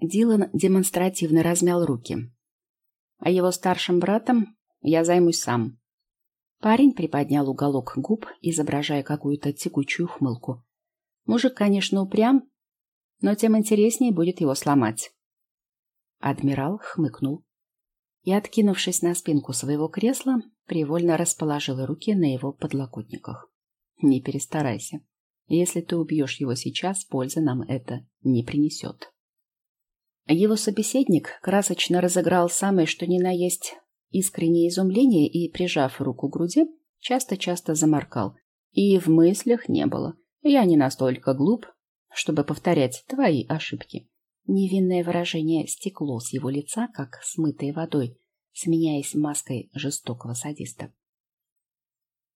Дилан демонстративно размял руки. А его старшим братом я займусь сам. Парень приподнял уголок губ, изображая какую-то текучую хмылку. Мужик, конечно, упрям, но тем интереснее будет его сломать. Адмирал хмыкнул и, откинувшись на спинку своего кресла, привольно расположил руки на его подлокотниках. Не перестарайся. Если ты убьешь его сейчас, пользы нам это не принесет. Его собеседник красочно разыграл самое что ни на есть искреннее изумление и, прижав руку к груди, часто-часто заморкал. И в мыслях не было. Я не настолько глуп, чтобы повторять твои ошибки. Невинное выражение стекло с его лица, как смытой водой, сменяясь маской жестокого садиста.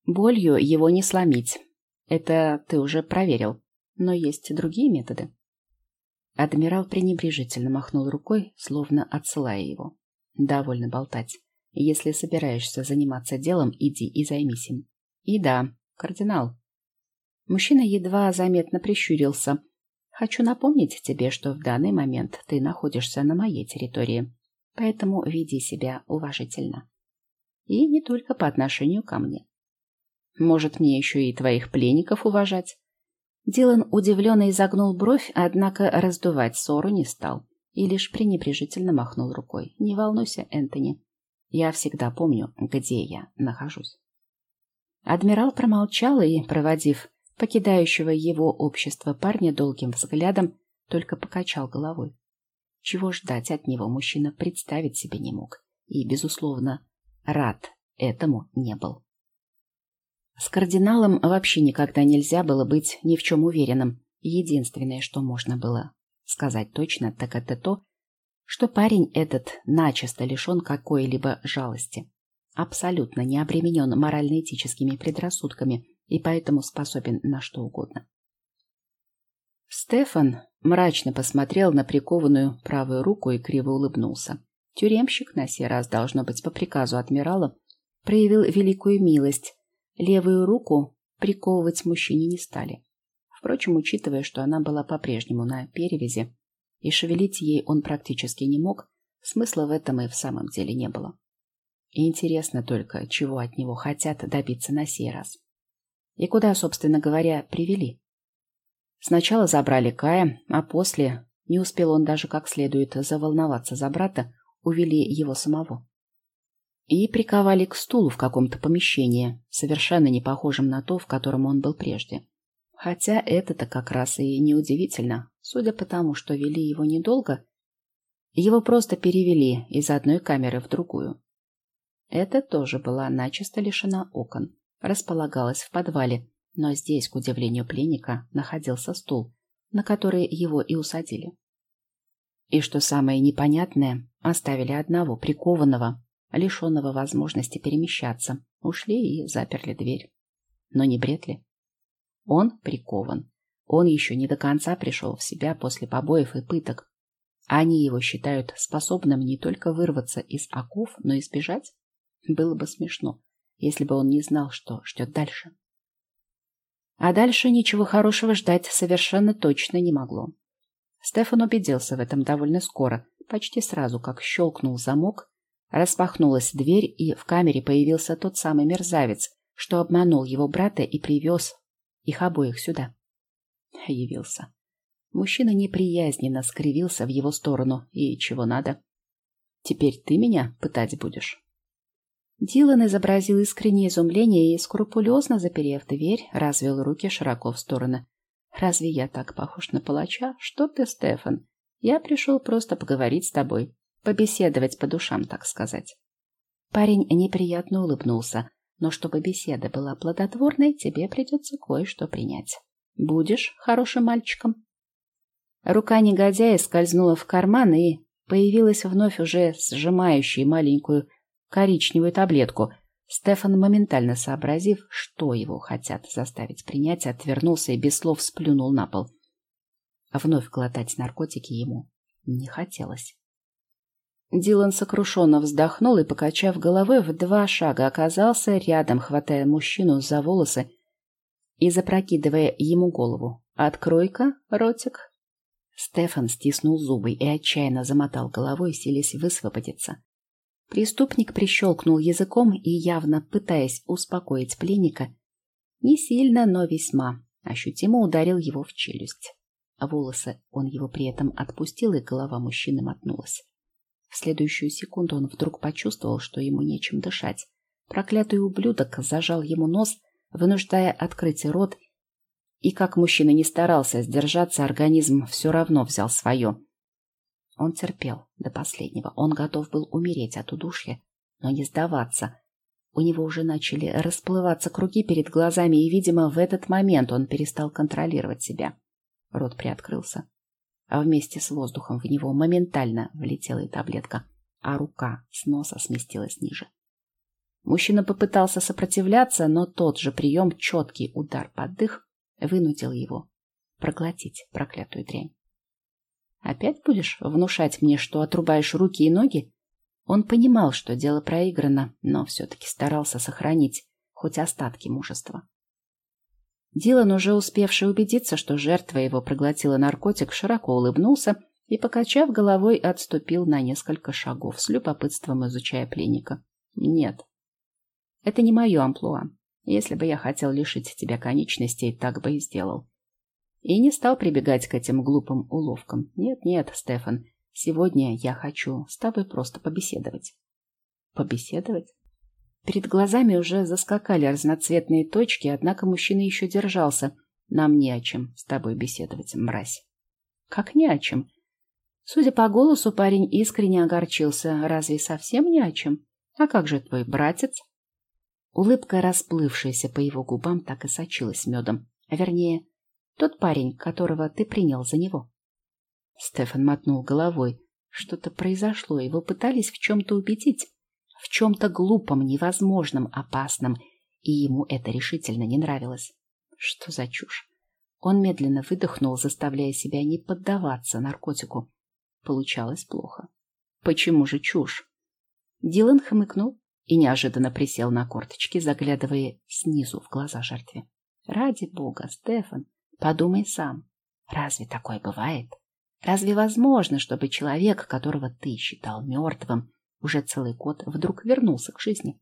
Болью его не сломить. Это ты уже проверил. Но есть другие методы. Адмирал пренебрежительно махнул рукой, словно отсылая его. Довольно болтать. Если собираешься заниматься делом, иди и займись им. И да, кардинал. Мужчина едва заметно прищурился. Хочу напомнить тебе, что в данный момент ты находишься на моей территории, поэтому веди себя уважительно. И не только по отношению ко мне. Может, мне еще и твоих пленников уважать? Дилан удивленно изогнул бровь, однако раздувать ссору не стал и лишь пренебрежительно махнул рукой. «Не волнуйся, Энтони. Я всегда помню, где я нахожусь». Адмирал промолчал и, проводив покидающего его общество парня долгим взглядом, только покачал головой. Чего ждать от него мужчина представить себе не мог и, безусловно, рад этому не был. С кардиналом вообще никогда нельзя было быть ни в чем уверенным. Единственное, что можно было сказать точно, так это то, что парень этот начисто лишен какой-либо жалости. Абсолютно не обременен морально-этическими предрассудками и поэтому способен на что угодно. Стефан мрачно посмотрел на прикованную правую руку и криво улыбнулся. Тюремщик, на сей раз должно быть по приказу адмирала, проявил великую милость, Левую руку приковывать мужчине не стали. Впрочем, учитывая, что она была по-прежнему на перевязи, и шевелить ей он практически не мог, смысла в этом и в самом деле не было. И интересно только, чего от него хотят добиться на сей раз. И куда, собственно говоря, привели. Сначала забрали Кая, а после, не успел он даже как следует заволноваться за брата, увели его самого и приковали к стулу в каком-то помещении, совершенно не похожем на то, в котором он был прежде. Хотя это-то как раз и неудивительно, судя по тому, что вели его недолго, его просто перевели из одной камеры в другую. Это тоже была начисто лишена окон, располагалась в подвале, но здесь, к удивлению пленника, находился стул, на который его и усадили. И что самое непонятное, оставили одного, прикованного, лишенного возможности перемещаться, ушли и заперли дверь. Но не бред ли? Он прикован. Он еще не до конца пришел в себя после побоев и пыток. Они его считают способным не только вырваться из оков, но и сбежать? Было бы смешно, если бы он не знал, что ждет дальше. А дальше ничего хорошего ждать совершенно точно не могло. Стефан убедился в этом довольно скоро, почти сразу, как щелкнул замок, Распахнулась дверь, и в камере появился тот самый мерзавец, что обманул его брата и привез их обоих сюда. Явился. Мужчина неприязненно скривился в его сторону. И чего надо? Теперь ты меня пытать будешь? Дилан изобразил искреннее изумление и, скрупулезно заперев дверь, развел руки широко в стороны. «Разве я так похож на палача? Что ты, Стефан? Я пришел просто поговорить с тобой. Побеседовать по душам, так сказать. Парень неприятно улыбнулся, но чтобы беседа была плодотворной, тебе придется кое-что принять. Будешь хорошим мальчиком? Рука негодяя скользнула в карман и появилась вновь уже сжимающей маленькую коричневую таблетку. Стефан, моментально сообразив, что его хотят заставить принять, отвернулся и без слов сплюнул на пол. Вновь глотать наркотики ему не хотелось. Дилан сокрушенно вздохнул и, покачав головой, в два шага оказался рядом, хватая мужчину за волосы и запрокидывая ему голову. «Открой-ка, ротик». Стефан стиснул зубы и отчаянно замотал головой, селись высвободиться. Преступник прищелкнул языком и, явно пытаясь успокоить пленника, не сильно, но весьма ощутимо ударил его в челюсть. Волосы он его при этом отпустил, и голова мужчины мотнулась. В следующую секунду он вдруг почувствовал, что ему нечем дышать. Проклятый ублюдок зажал ему нос, вынуждая открыть рот и как мужчина не старался сдержаться, организм все равно взял свое. Он терпел до последнего. Он готов был умереть от удушья, но не сдаваться. У него уже начали расплываться круги перед глазами, и, видимо, в этот момент он перестал контролировать себя. Рот приоткрылся, а вместе с воздухом в него моментально влетела и таблетка, а рука с носа сместилась ниже. Мужчина попытался сопротивляться, но тот же прием, четкий удар под дых, вынудил его проглотить проклятую дрянь. «Опять будешь внушать мне, что отрубаешь руки и ноги?» Он понимал, что дело проиграно, но все-таки старался сохранить хоть остатки мужества. Дилан, уже успевший убедиться, что жертва его проглотила наркотик, широко улыбнулся и, покачав головой, отступил на несколько шагов, с любопытством изучая пленника. «Нет, это не мое амплуа. Если бы я хотел лишить тебя конечностей, так бы и сделал. И не стал прибегать к этим глупым уловкам. Нет-нет, Стефан, сегодня я хочу с тобой просто побеседовать. Побеседовать? Перед глазами уже заскакали разноцветные точки, однако мужчина еще держался. Нам не о чем с тобой беседовать, мразь. Как не о чем? Судя по голосу, парень искренне огорчился. Разве совсем не о чем? А как же твой братец? Улыбка, расплывшаяся по его губам, так и сочилась медом. А вернее, тот парень, которого ты принял за него. Стефан мотнул головой. Что-то произошло, его пытались в чем-то убедить. В чем-то глупом, невозможном, опасном. И ему это решительно не нравилось. Что за чушь? Он медленно выдохнул, заставляя себя не поддаваться наркотику. Получалось плохо. Почему же чушь? Дилан хмыкнул, и неожиданно присел на корточки, заглядывая снизу в глаза жертве. «Ради бога, Стефан, подумай сам. Разве такое бывает? Разве возможно, чтобы человек, которого ты считал мертвым, уже целый год вдруг вернулся к жизни?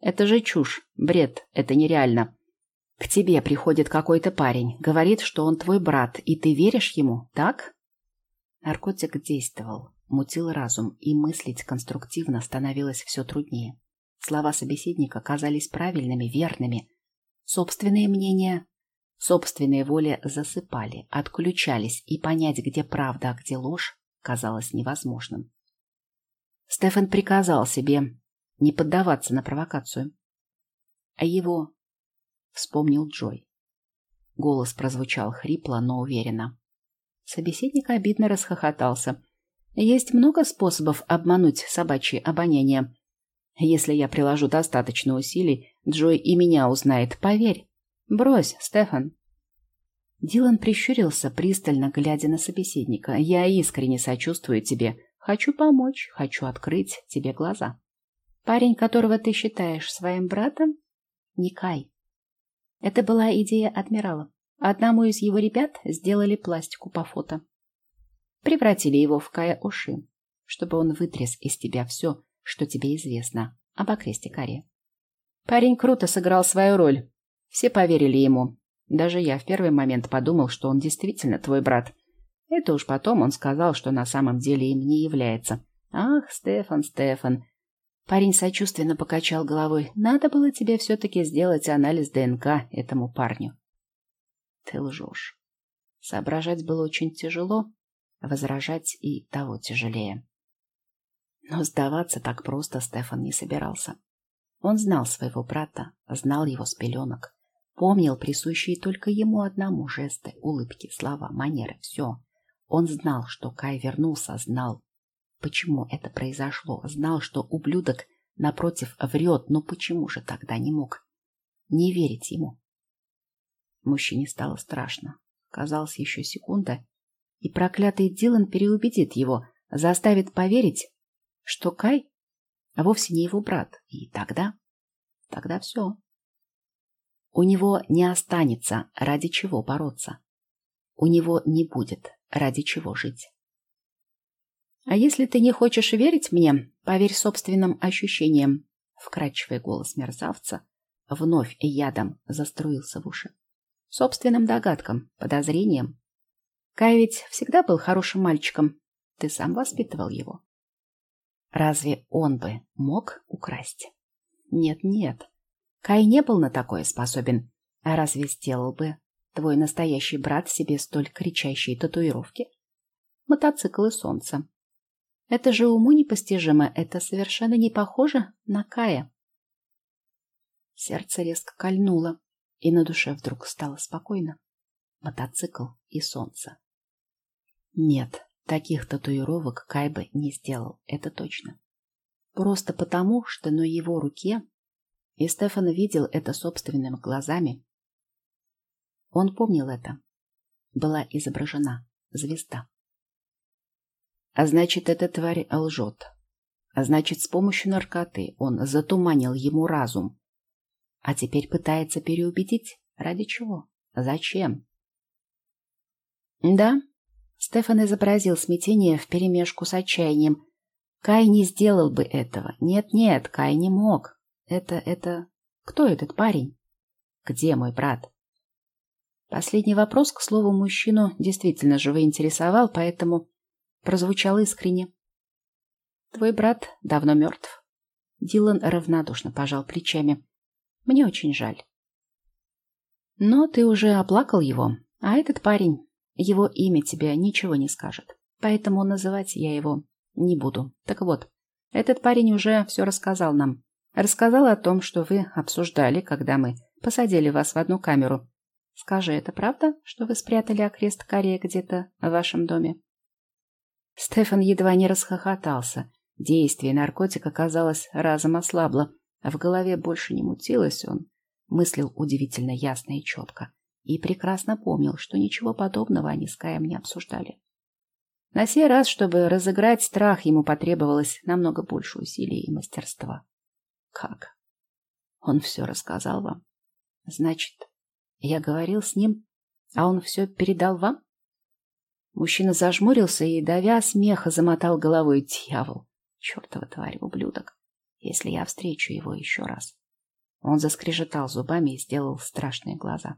Это же чушь, бред, это нереально. К тебе приходит какой-то парень, говорит, что он твой брат, и ты веришь ему, так?» Наркотик действовал, мутил разум, и мыслить конструктивно становилось все труднее. Слова собеседника казались правильными, верными. Собственные мнения, собственные воли засыпали, отключались, и понять, где правда, а где ложь, казалось невозможным. Стефан приказал себе не поддаваться на провокацию. А его вспомнил Джой. Голос прозвучал хрипло, но уверенно. Собеседник обидно расхохотался. Есть много способов обмануть собачье обоняние. Если я приложу достаточно усилий, Джой и меня узнает, поверь. Брось, Стефан. Дилан прищурился, пристально глядя на собеседника. Я искренне сочувствую тебе. Хочу помочь, хочу открыть тебе глаза. Парень, которого ты считаешь своим братом, Никай. Это была идея адмирала. Одному из его ребят сделали пластику по фото. Превратили его в Кая Оши, чтобы он вытряс из тебя все, что тебе известно об окресте Каре. Парень круто сыграл свою роль. Все поверили ему. Даже я в первый момент подумал, что он действительно твой брат. Это уж потом он сказал, что на самом деле им не является. Ах, Стефан, Стефан. Парень сочувственно покачал головой. Надо было тебе все-таки сделать анализ ДНК этому парню. Ты лжешь. Соображать было очень тяжело, возражать и того тяжелее. Но сдаваться так просто Стефан не собирался. Он знал своего брата, знал его с пеленок, помнил присущие только ему одному жесты, улыбки, слова, манеры, все. Он знал, что Кай вернулся, знал, почему это произошло, знал, что ублюдок, напротив, врет, но почему же тогда не мог не верить ему? Мужчине стало страшно. Казалось, еще секунда, и проклятый Дилан переубедит его, заставит поверить, что Кай вовсе не его брат. И тогда... Тогда все. У него не останется ради чего бороться. У него не будет ради чего жить. А если ты не хочешь верить мне, поверь собственным ощущениям. Вкрадчивый голос мерзавца вновь ядом заструился в уши. Собственным догадкам, подозрениям. Кай ведь всегда был хорошим мальчиком. Ты сам воспитывал его. Разве он бы мог украсть? Нет-нет. Кай не был на такое способен. А разве сделал бы твой настоящий брат себе столь кричащие татуировки? Мотоцикл и солнце. Это же уму непостижимо, это совершенно не похоже на Кая. Сердце резко кольнуло, и на душе вдруг стало спокойно. Мотоцикл и солнце. Нет, таких татуировок Кай бы не сделал, это точно. Просто потому, что на его руке, и Стефан видел это собственными глазами, он помнил это, была изображена звезда. А значит, эта тварь лжет. А значит, с помощью наркоты он затуманил ему разум. А теперь пытается переубедить? Ради чего? Зачем? Да, Стефан изобразил смятение вперемешку с отчаянием. Кай не сделал бы этого. Нет-нет, Кай не мог. Это, это... Кто этот парень? Где мой брат? Последний вопрос, к слову, мужчину действительно живо интересовал, поэтому прозвучал искренне. Твой брат давно мертв. Дилан равнодушно пожал плечами. Мне очень жаль. Но ты уже оплакал его, а этот парень, его имя тебе ничего не скажет. Поэтому называть я его не буду. Так вот, этот парень уже все рассказал нам. Рассказал о том, что вы обсуждали, когда мы посадили вас в одну камеру. Скажи, это правда, что вы спрятали окрест Корея где-то в вашем доме? Стефан едва не расхохотался. Действие наркотика, казалось, разом ослабло, а в голове больше не мутилось он. Мыслил удивительно ясно и четко. И прекрасно помнил, что ничего подобного они с Каем не обсуждали. На сей раз, чтобы разыграть страх, ему потребовалось намного больше усилий и мастерства. Как? Он все рассказал вам? Значит, я говорил с ним, а он все передал вам? Мужчина зажмурился и, давя смеха, замотал головой дьявол. Чертова тварь, ублюдок. Если я встречу его еще раз. Он заскрежетал зубами и сделал страшные глаза.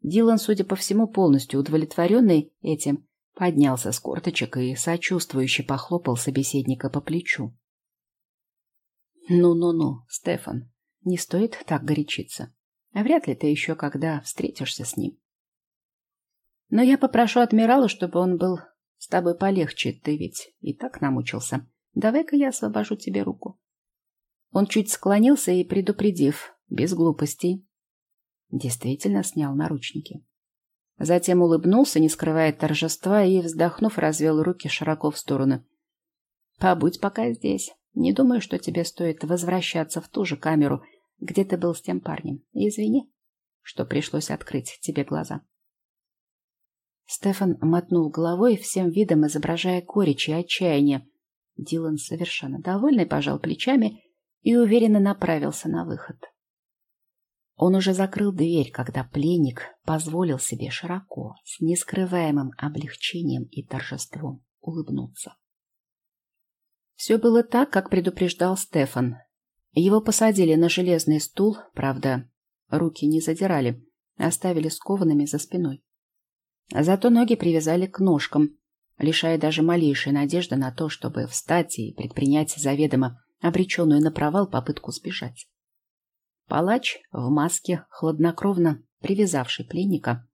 Дилан, судя по всему, полностью удовлетворенный этим, поднялся с корточек и сочувствующе похлопал собеседника по плечу. «Ну-ну-ну, Стефан, не стоит так горячиться. А вряд ли ты еще когда встретишься с ним. Но я попрошу адмирала, чтобы он был с тобой полегче, ты ведь и так намучился. Давай-ка я освобожу тебе руку. Он чуть склонился и, предупредив, без глупостей, действительно снял наручники. Затем улыбнулся, не скрывая торжества, и, вздохнув, развел руки широко в стороны. «Побудь пока здесь. Не думаю, что тебе стоит возвращаться в ту же камеру, где ты был с тем парнем. извини, что пришлось открыть тебе глаза». Стефан мотнул головой, всем видом изображая горечь и отчаяние. Дилан, совершенно довольный, пожал плечами и уверенно направился на выход. Он уже закрыл дверь, когда пленник позволил себе широко, с нескрываемым облегчением и торжеством улыбнуться. Все было так, как предупреждал Стефан. Его посадили на железный стул, правда, руки не задирали, оставили скованными за спиной. Зато ноги привязали к ножкам, лишая даже малейшей надежды на то, чтобы встать и предпринять заведомо обреченную на провал попытку сбежать. Палач в маске, хладнокровно привязавший пленника,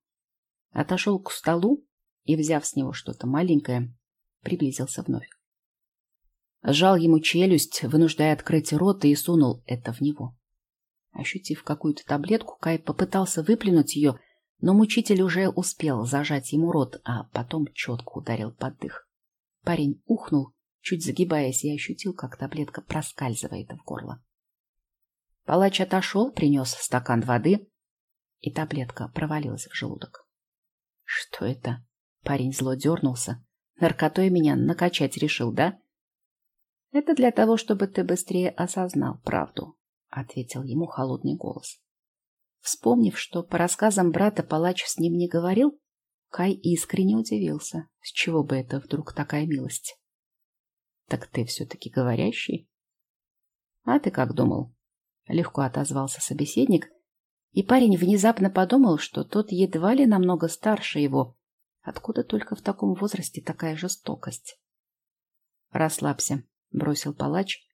отошел к столу и, взяв с него что-то маленькое, приблизился вновь. Сжал ему челюсть, вынуждая открыть рот, и сунул это в него. Ощутив какую-то таблетку, Кай попытался выплюнуть ее, но мучитель уже успел зажать ему рот, а потом четко ударил под дых. Парень ухнул, чуть загибаясь, и ощутил, как таблетка проскальзывает в горло. Палач отошел, принес стакан воды, и таблетка провалилась в желудок. Что это? Парень зло дернулся. Наркотой меня накачать решил, да? Это для того, чтобы ты быстрее осознал правду, ответил ему холодный голос. Вспомнив, что по рассказам брата палач с ним не говорил, Кай искренне удивился. С чего бы это вдруг такая милость? Так ты все-таки говорящий? А ты как думал? Легко отозвался собеседник, и парень внезапно подумал, что тот едва ли намного старше его. Откуда только в таком возрасте такая жестокость? Расслабься, бросил палач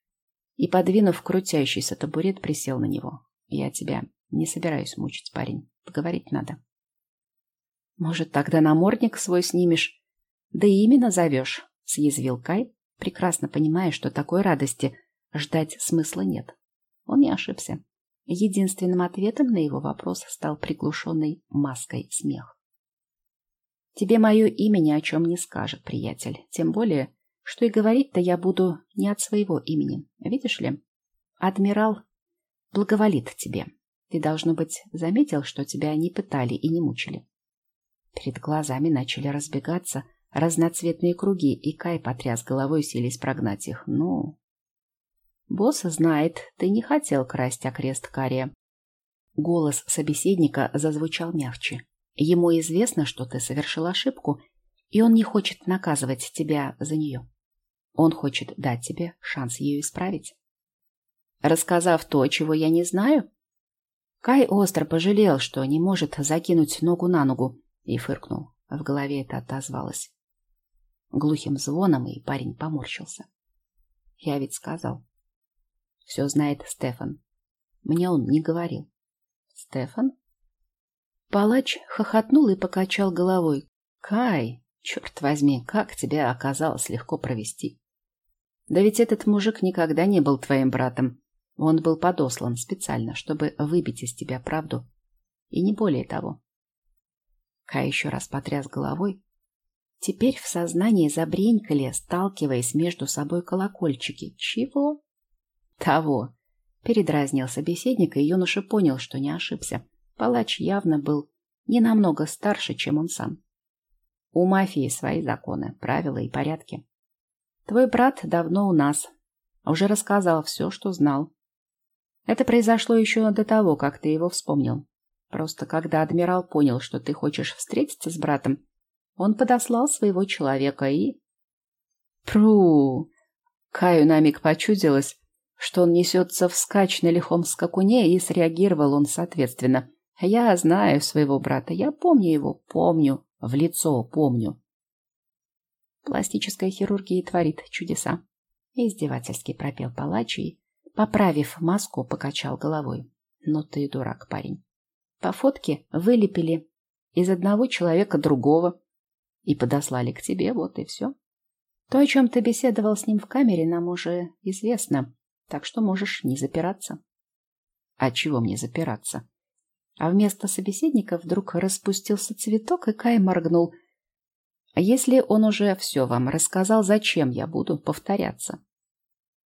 и, подвинув крутящийся табурет, присел на него. Я тебя не собираюсь мучить, парень. Поговорить надо. Может, тогда намордник свой снимешь? Да и именно зовешь, съязвил Кай, прекрасно понимая, что такой радости ждать смысла нет. Он не ошибся. Единственным ответом на его вопрос стал приглушенный маской смех. «Тебе мое имя ни о чем не скажет, приятель. Тем более, что и говорить-то я буду не от своего имени. Видишь ли, адмирал благоволит тебе. Ты, должно быть, заметил, что тебя не пытали и не мучили. Перед глазами начали разбегаться разноцветные круги, и Кай потряс головой, силясь прогнать их. Ну... Босс знает, ты не хотел красть окрест Кария. Голос собеседника зазвучал мягче. Ему известно, что ты совершил ошибку, и он не хочет наказывать тебя за нее. Он хочет дать тебе шанс ее исправить. Рассказав то, чего я не знаю, Кай остро пожалел, что не может закинуть ногу на ногу, и фыркнул. В голове это отозвалось. Глухим звоном, и парень поморщился. Я ведь сказал. Все знает Стефан. Мне он не говорил. Стефан? Палач хохотнул и покачал головой. Кай, черт возьми, как тебя оказалось легко провести. Да ведь этот мужик никогда не был твоим братом. Он был подослан специально, чтобы выбить из тебя правду. И не более того. Кай еще раз потряс головой. Теперь в сознании забренькали, сталкиваясь между собой колокольчики. Чего? Того. Передразнил собеседника, и юноша понял, что не ошибся. Палач явно был не намного старше, чем он сам. У мафии свои законы, правила и порядки. Твой брат давно у нас. Уже рассказал все, что знал. Это произошло еще до того, как ты его вспомнил. Просто когда адмирал понял, что ты хочешь встретиться с братом, он подослал своего человека и... Пру! Каю на миг почудилось, что он несется вскачь на лихом скакуне, и среагировал он соответственно. Я знаю своего брата, я помню его, помню, в лицо помню. Пластическая хирургия творит чудеса. Издевательски пропел палач и, поправив маску, покачал головой. Ну ты дурак, парень. По фотке вылепили из одного человека другого и подослали к тебе, вот и все. То, о чем ты беседовал с ним в камере, нам уже известно, так что можешь не запираться. А чего мне запираться? А вместо собеседника вдруг распустился цветок, и Кай моргнул. А если он уже все вам рассказал, зачем я буду повторяться?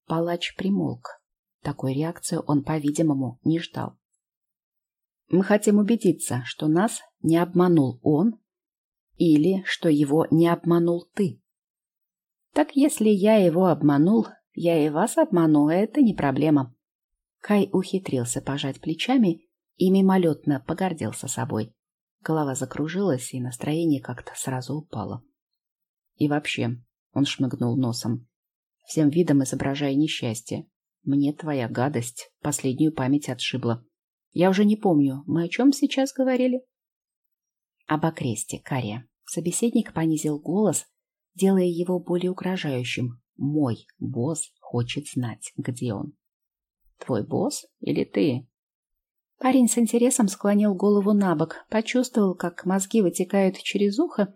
Палач примолк. Такой реакции он, по-видимому, не ждал. Мы хотим убедиться, что нас не обманул он или что его не обманул ты. Так если я его обманул, я и вас обману, это не проблема. Кай ухитрился пожать плечами и мимолетно погордился собой. Голова закружилась, и настроение как-то сразу упало. И вообще, он шмыгнул носом, всем видом изображая несчастье. Мне твоя гадость последнюю память отшибла. Я уже не помню, мы о чем сейчас говорили? Об окресте, Кария. Собеседник понизил голос, делая его более угрожающим. Мой босс хочет знать, где он. Твой босс или ты? Парень с интересом склонил голову на бок, почувствовал, как мозги вытекают через ухо,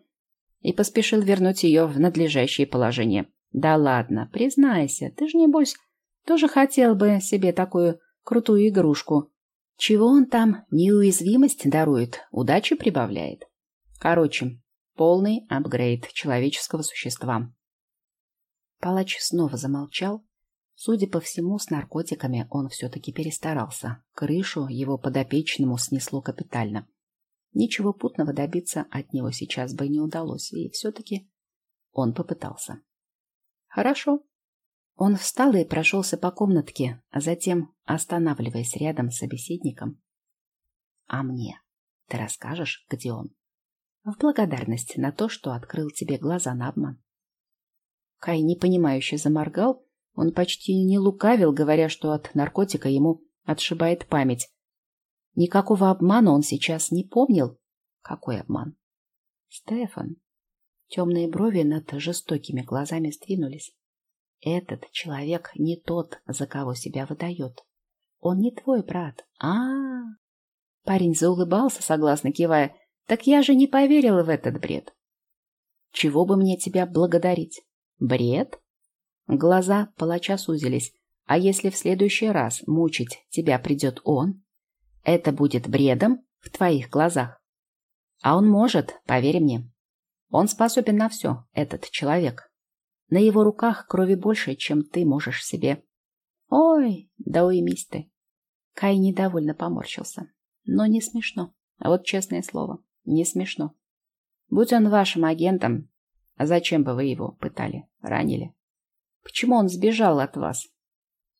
и поспешил вернуть ее в надлежащее положение. Да ладно, признайся, ты же, небось, тоже хотел бы себе такую крутую игрушку, чего он там неуязвимость дарует, удачи прибавляет. Короче, полный апгрейд человеческого существа. Палач снова замолчал. Судя по всему, с наркотиками он все-таки перестарался. Крышу его подопечному снесло капитально. Ничего путного добиться от него сейчас бы не удалось, и все-таки он попытался. «Хорошо», он встал и прошелся по комнатке, а затем, останавливаясь рядом с собеседником. «А мне? Ты расскажешь, где он?» В благодарность на то, что открыл тебе глаза на обман. Кай непонимающе заморгал. Он почти не лукавил, говоря, что от наркотика ему отшибает память. Никакого обмана он сейчас не помнил. Какой обман? Стефан. Темные брови над жестокими глазами сдвинулись. Этот человек не тот, за кого себя выдает. Он не твой брат. А, -а, -а. Парень заулыбался, согласно кивая. Так я же не поверила в этот бред. Чего бы мне тебя благодарить? Бред? Глаза палача сузились. А если в следующий раз мучить тебя придет он? Это будет бредом в твоих глазах. А он может, поверь мне. Он способен на все, этот человек. На его руках крови больше, чем ты можешь себе. Ой, да уймись ты. Кай недовольно поморщился. Но не смешно. А вот честное слово, не смешно. Будь он вашим агентом, а зачем бы вы его пытали, ранили? Почему он сбежал от вас?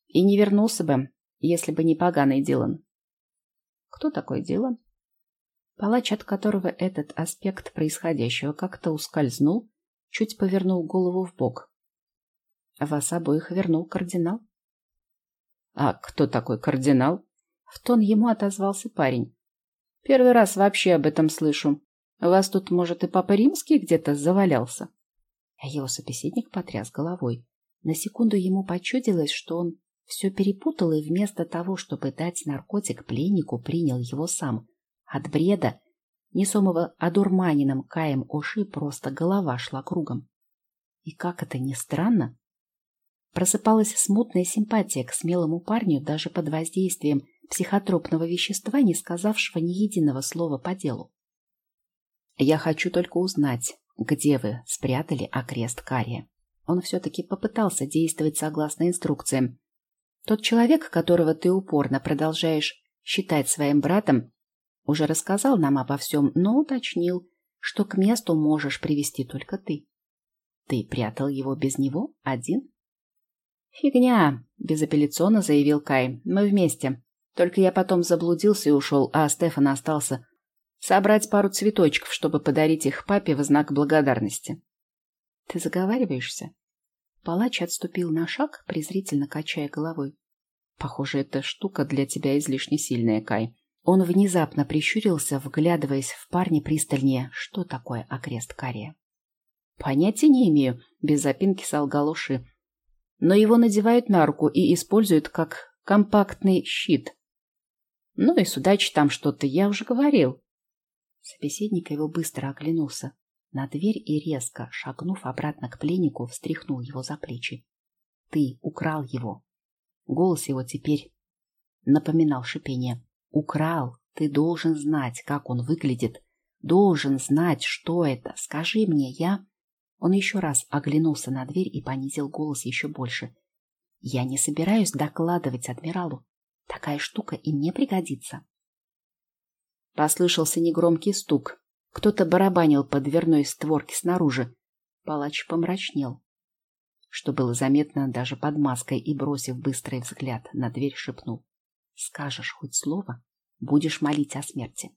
И не вернулся бы, если бы не поганый Дилан. Кто такой Дилан? Палач, от которого этот аспект происходящего как-то ускользнул, чуть повернул голову в бок. Вас обоих вернул кардинал. А кто такой кардинал? В тон ему отозвался парень. Первый раз вообще об этом слышу. Вас тут, может, и Папа Римский где-то завалялся? Его собеседник потряс головой. На секунду ему почудилось, что он все перепутал и вместо того, чтобы дать наркотик пленнику, принял его сам. От бреда, несомого одурманенным Каем Оши, просто голова шла кругом. И как это ни странно, просыпалась смутная симпатия к смелому парню даже под воздействием психотропного вещества, не сказавшего ни единого слова по делу. «Я хочу только узнать, где вы спрятали окрест Кария?» Он все-таки попытался действовать согласно инструкциям. Тот человек, которого ты упорно продолжаешь считать своим братом, уже рассказал нам обо всем, но уточнил, что к месту можешь привести только ты. Ты прятал его без него один? Фигня, безапелляционно заявил Кай. Мы вместе. Только я потом заблудился и ушел, а Стефан остался собрать пару цветочков, чтобы подарить их папе в знак благодарности. Ты заговариваешься? Палач отступил на шаг, презрительно качая головой. Похоже, эта штука для тебя излишне сильная, Кай. Он внезапно прищурился, вглядываясь в парня пристальнее. Что такое окрест кария? Понятия не имею, без запинки солгал. Но его надевают на руку и используют как компактный щит. Ну и судачи там что-то, я уже говорил. Собеседник его быстро оглянулся на дверь и резко, шагнув обратно к пленнику, встряхнул его за плечи. Ты украл его. Голос его теперь напоминал шипение. Украл. Ты должен знать, как он выглядит. Должен знать, что это. Скажи мне, я... Он еще раз оглянулся на дверь и понизил голос еще больше. Я не собираюсь докладывать адмиралу. Такая штука им не пригодится. Послышался негромкий стук. Кто-то барабанил по дверной створке снаружи. Палач помрачнел, что было заметно даже под маской, и, бросив быстрый взгляд на дверь, шепнул. Скажешь хоть слово, будешь молить о смерти.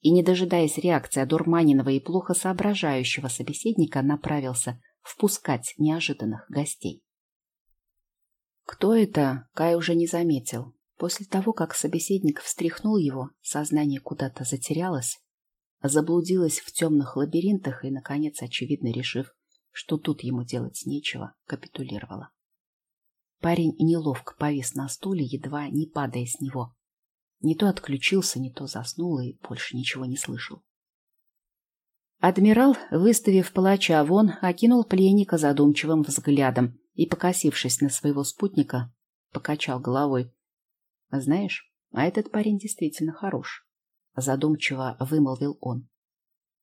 И, не дожидаясь реакции одурманенного и плохо соображающего собеседника, направился впускать неожиданных гостей. Кто это, Кай уже не заметил. После того, как собеседник встряхнул его, сознание куда-то затерялось, заблудилось в темных лабиринтах и, наконец, очевидно решив, что тут ему делать нечего, капитулировала. Парень неловко повис на стуле, едва не падая с него. Не то отключился, не то заснул и больше ничего не слышал. Адмирал, выставив палача вон, окинул пленника задумчивым взглядом и, покосившись на своего спутника, покачал головой. — Знаешь, а этот парень действительно хорош, — задумчиво вымолвил он.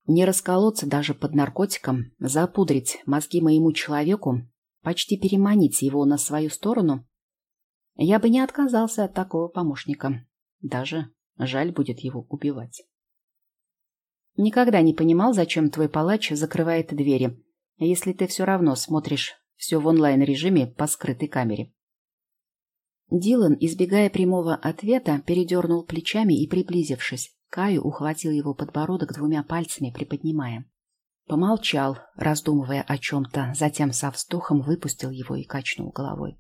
Не расколоться даже под наркотиком, запудрить мозги моему человеку почти переманить его на свою сторону, я бы не отказался от такого помощника. Даже жаль будет его убивать. Никогда не понимал, зачем твой палач закрывает двери, если ты все равно смотришь все в онлайн-режиме по скрытой камере. Дилан, избегая прямого ответа, передернул плечами и, приблизившись Каю ухватил его подбородок двумя пальцами, приподнимая. Помолчал, раздумывая о чем-то, затем со вздохом выпустил его и качнул головой.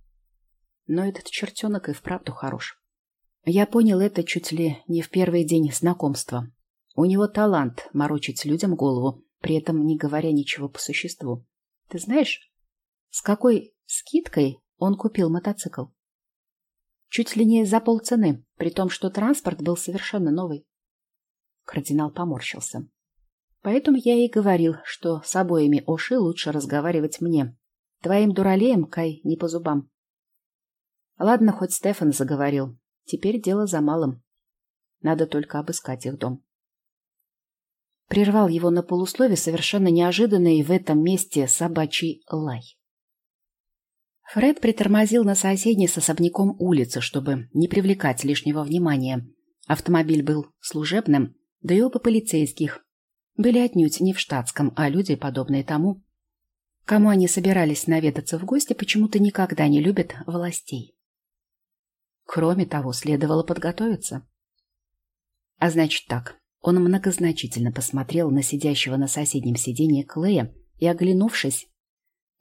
Но этот чертенок и вправду хорош. Я понял это чуть ли не в первый день знакомства. У него талант морочить людям голову, при этом не говоря ничего по существу. Ты знаешь, с какой скидкой он купил мотоцикл? Чуть ли не за полцены, при том, что транспорт был совершенно новый. Кардинал поморщился. Поэтому я и говорил, что с обоими Оши лучше разговаривать мне. Твоим дуралеем, Кай, не по зубам. Ладно, хоть Стефан заговорил. Теперь дело за малым. Надо только обыскать их дом. Прервал его на полуслове совершенно неожиданный в этом месте собачий лай. Фред притормозил на соседней с особняком улице, чтобы не привлекать лишнего внимания. Автомобиль был служебным, да и оба полицейских были отнюдь не в штатском, а люди, подобные тому, кому они собирались наведаться в гости, почему-то никогда не любят властей. Кроме того, следовало подготовиться. А значит так, он многозначительно посмотрел на сидящего на соседнем сиденье Клея и, оглянувшись,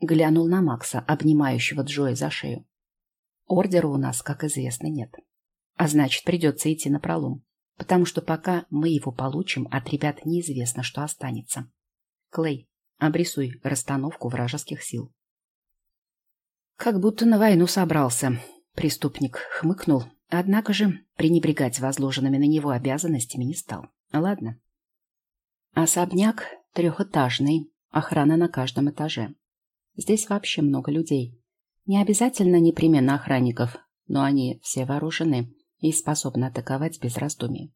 глянул на Макса, обнимающего Джоя за шею. Ордера у нас, как известно, нет. А значит, придется идти на пролом, потому что пока мы его получим, от ребят неизвестно, что останется. Клей, обрисуй расстановку вражеских сил. Как будто на войну собрался. Преступник хмыкнул, однако же пренебрегать возложенными на него обязанностями не стал. Ладно. Особняк трехэтажный, охрана на каждом этаже. Здесь вообще много людей. Не обязательно непременно охранников, но они все вооружены и способны атаковать без раздумий.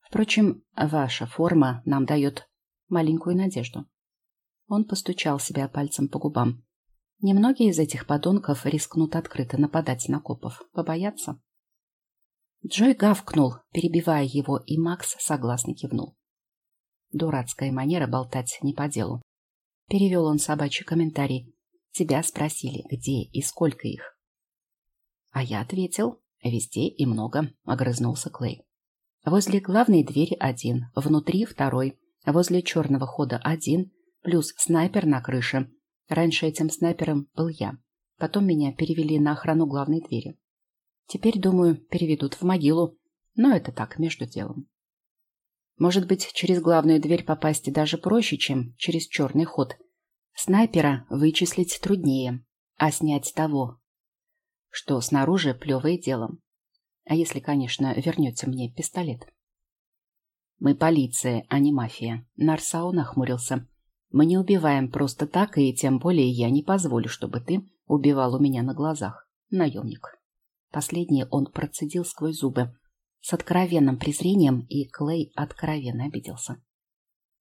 Впрочем, ваша форма нам дает маленькую надежду. Он постучал себя пальцем по губам. Немногие из этих подонков рискнут открыто нападать на копов. Побоятся? Джой гавкнул, перебивая его, и Макс согласно кивнул. Дурацкая манера болтать не по делу. Перевел он собачий комментарий. Тебя спросили, где и сколько их. А я ответил, везде и много, огрызнулся Клей. Возле главной двери один, внутри второй, возле черного хода один, плюс снайпер на крыше. Раньше этим снайпером был я. Потом меня перевели на охрану главной двери. Теперь, думаю, переведут в могилу, но это так, между делом. Может быть, через главную дверь попасть даже проще, чем через черный ход. Снайпера вычислить труднее, а снять того, что снаружи плевое дело. А если, конечно, вернете мне пистолет? Мы полиция, а не мафия. Нарсау нахмурился. Мы не убиваем просто так, и тем более я не позволю, чтобы ты убивал у меня на глазах. Наемник. Последнее он процедил сквозь зубы, с откровенным презрением, и Клей откровенно обиделся.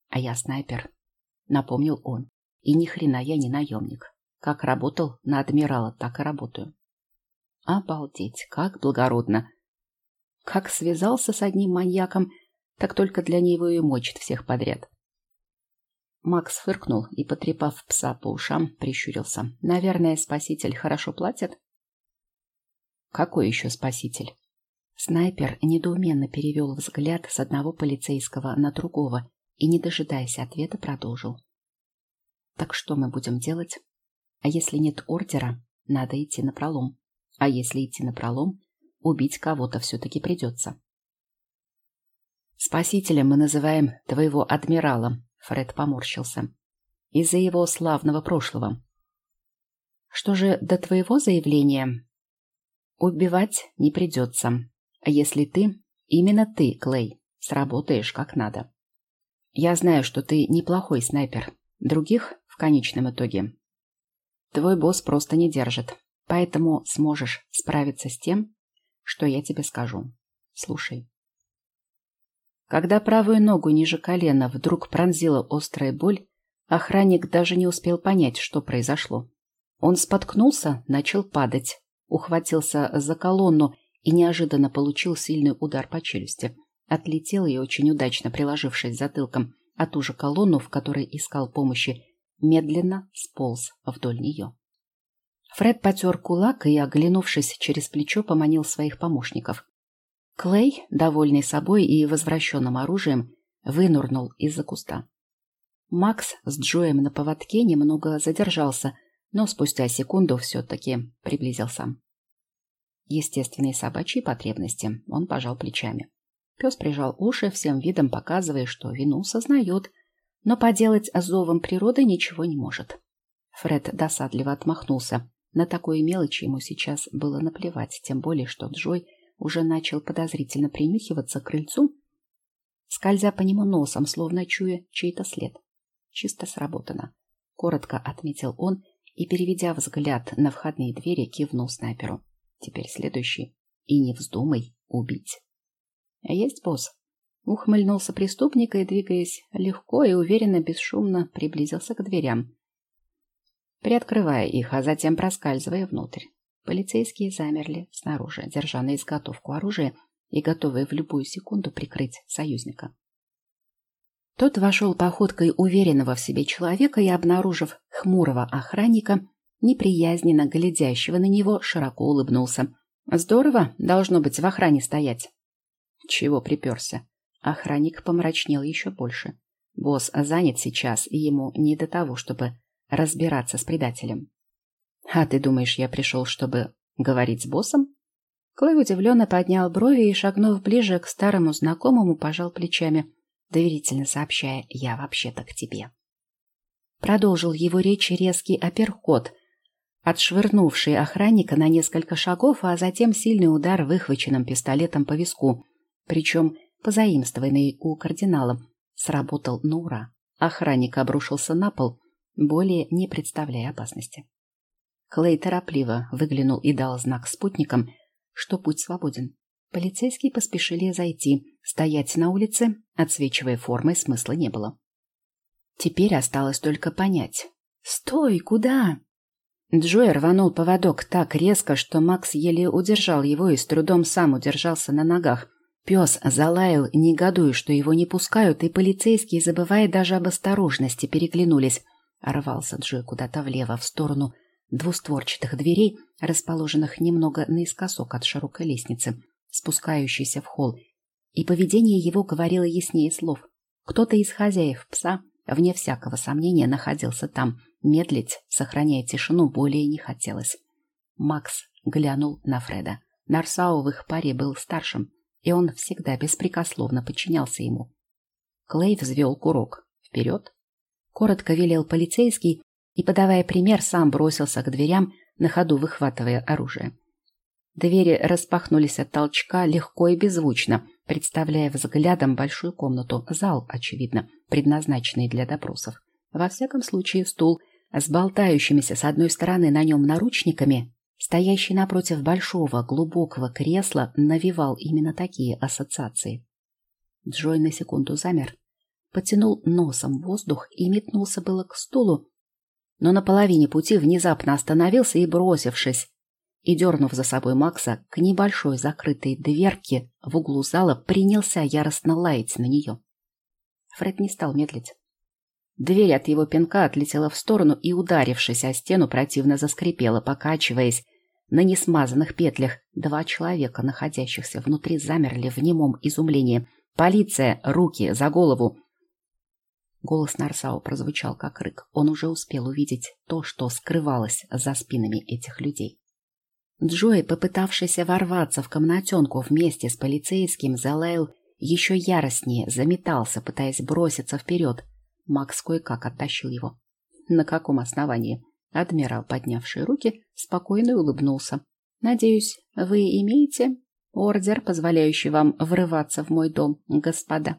«А я снайпер», — напомнил он. «И ни хрена я не наемник. Как работал на адмирала, так и работаю». «Обалдеть, как благородно!» Как связался с одним маньяком, так только для него и мочит всех подряд. Макс фыркнул и, потрепав пса по ушам, прищурился. «Наверное, спаситель хорошо платит?» Какой еще спаситель? Снайпер недоуменно перевел взгляд с одного полицейского на другого и, не дожидаясь ответа, продолжил. Так что мы будем делать? А если нет ордера, надо идти на пролом. А если идти на пролом, убить кого-то все-таки придется. Спасителем мы называем твоего адмирала, Фред поморщился. Из-за его славного прошлого. Что же до твоего заявления, Убивать не придется. Если ты, именно ты, Клей, сработаешь как надо. Я знаю, что ты неплохой снайпер. Других в конечном итоге. Твой босс просто не держит. Поэтому сможешь справиться с тем, что я тебе скажу. Слушай. Когда правую ногу ниже колена вдруг пронзила острая боль, охранник даже не успел понять, что произошло. Он споткнулся, начал падать, ухватился за колонну и неожиданно получил сильный удар по челюсти. Отлетел и, очень удачно приложившись затылком о ту же колонну, в которой искал помощи, медленно сполз вдоль нее. Фред потер кулак и, оглянувшись через плечо, поманил своих помощников. Клей, довольный собой и возвращенным оружием, вынурнул из-за куста. Макс с Джоем на поводке немного задержался, но спустя секунду все-таки приблизился. Естественные собачьи потребности. Он пожал плечами. Пес прижал уши, всем видом показывая, что вину сознает, но поделать зовом природы ничего не может. Фред досадливо отмахнулся. На такое мелочи ему сейчас было наплевать, тем более, что Джой уже начал подозрительно принюхиваться к крыльцу, скользя по нему носом, словно чуя чей-то след. Чисто сработано. Коротко отметил он и, переведя взгляд на входные двери, кивнул снайперу. Теперь следующий. И не вздумай убить. А есть босс. Ухмыльнулся преступник и, двигаясь легко и уверенно, бесшумно, приблизился к дверям, приоткрывая их, а затем проскальзывая внутрь. Полицейские замерли снаружи, держа на изготовку оружие и готовые в любую секунду прикрыть союзника. Тот вошел походкой уверенного в себе человека и, обнаружив хмурого охранника, неприязненно глядящего на него, широко улыбнулся. «Здорово, должно быть, в охране стоять». Чего приперся? Охранник помрачнел еще больше. Босс занят сейчас, и ему не до того, чтобы разбираться с предателем. «А ты думаешь, я пришел, чтобы говорить с боссом?» Клэй удивленно поднял брови и, шагнув ближе к старому знакомому, пожал плечами, доверительно сообщая «я вообще-то к тебе». Продолжил его речь резкий апперкот, отшвырнувший охранника на несколько шагов, а затем сильный удар выхваченным пистолетом по виску, причем позаимствованный у кардинала, сработал на ура. Охранник обрушился на пол, более не представляя опасности. Клей торопливо выглянул и дал знак спутникам, что путь свободен. Полицейские поспешили зайти. Стоять на улице, отсвечивая формой, смысла не было. Теперь осталось только понять. «Стой! Куда?» Джой рванул поводок так резко, что Макс еле удержал его и с трудом сам удержался на ногах. Пес залаял, негодуя, что его не пускают, и полицейские, забывая даже об осторожности, переглянулись. Рвался Джой куда-то влево, в сторону двустворчатых дверей, расположенных немного наискосок от широкой лестницы, спускающейся в холл, и поведение его говорило яснее слов. Кто-то из хозяев пса, вне всякого сомнения, находился там. Медлить, сохраняя тишину, более не хотелось. Макс глянул на Фреда. Нарсау в их паре был старшим, и он всегда беспрекословно подчинялся ему. Клей взвел курок. Вперед. Коротко велел полицейский и, подавая пример, сам бросился к дверям, на ходу выхватывая оружие. Двери распахнулись от толчка легко и беззвучно, представляя взглядом большую комнату, зал, очевидно, предназначенный для допросов. Во всяком случае, стул с болтающимися с одной стороны на нем наручниками Стоящий напротив большого, глубокого кресла навевал именно такие ассоциации. Джой на секунду замер, потянул носом воздух и метнулся было к стулу, но на половине пути внезапно остановился и, бросившись и дернув за собой Макса к небольшой закрытой дверке в углу зала, принялся яростно лаять на нее. Фред не стал медлить. Дверь от его пинка отлетела в сторону и, ударившись о стену, противно заскрипела, покачиваясь. На несмазанных петлях два человека, находящихся внутри, замерли в немом изумлении. «Полиция! Руки! За голову!» Голос Нарсау прозвучал как рык. Он уже успел увидеть то, что скрывалось за спинами этих людей. Джой, попытавшийся ворваться в комнатенку вместе с полицейским, залаял еще яростнее, заметался, пытаясь броситься вперед. Макс кое-как оттащил его. На каком основании? Адмирал, поднявший руки, спокойно улыбнулся. Надеюсь, вы имеете ордер, позволяющий вам врываться в мой дом, господа.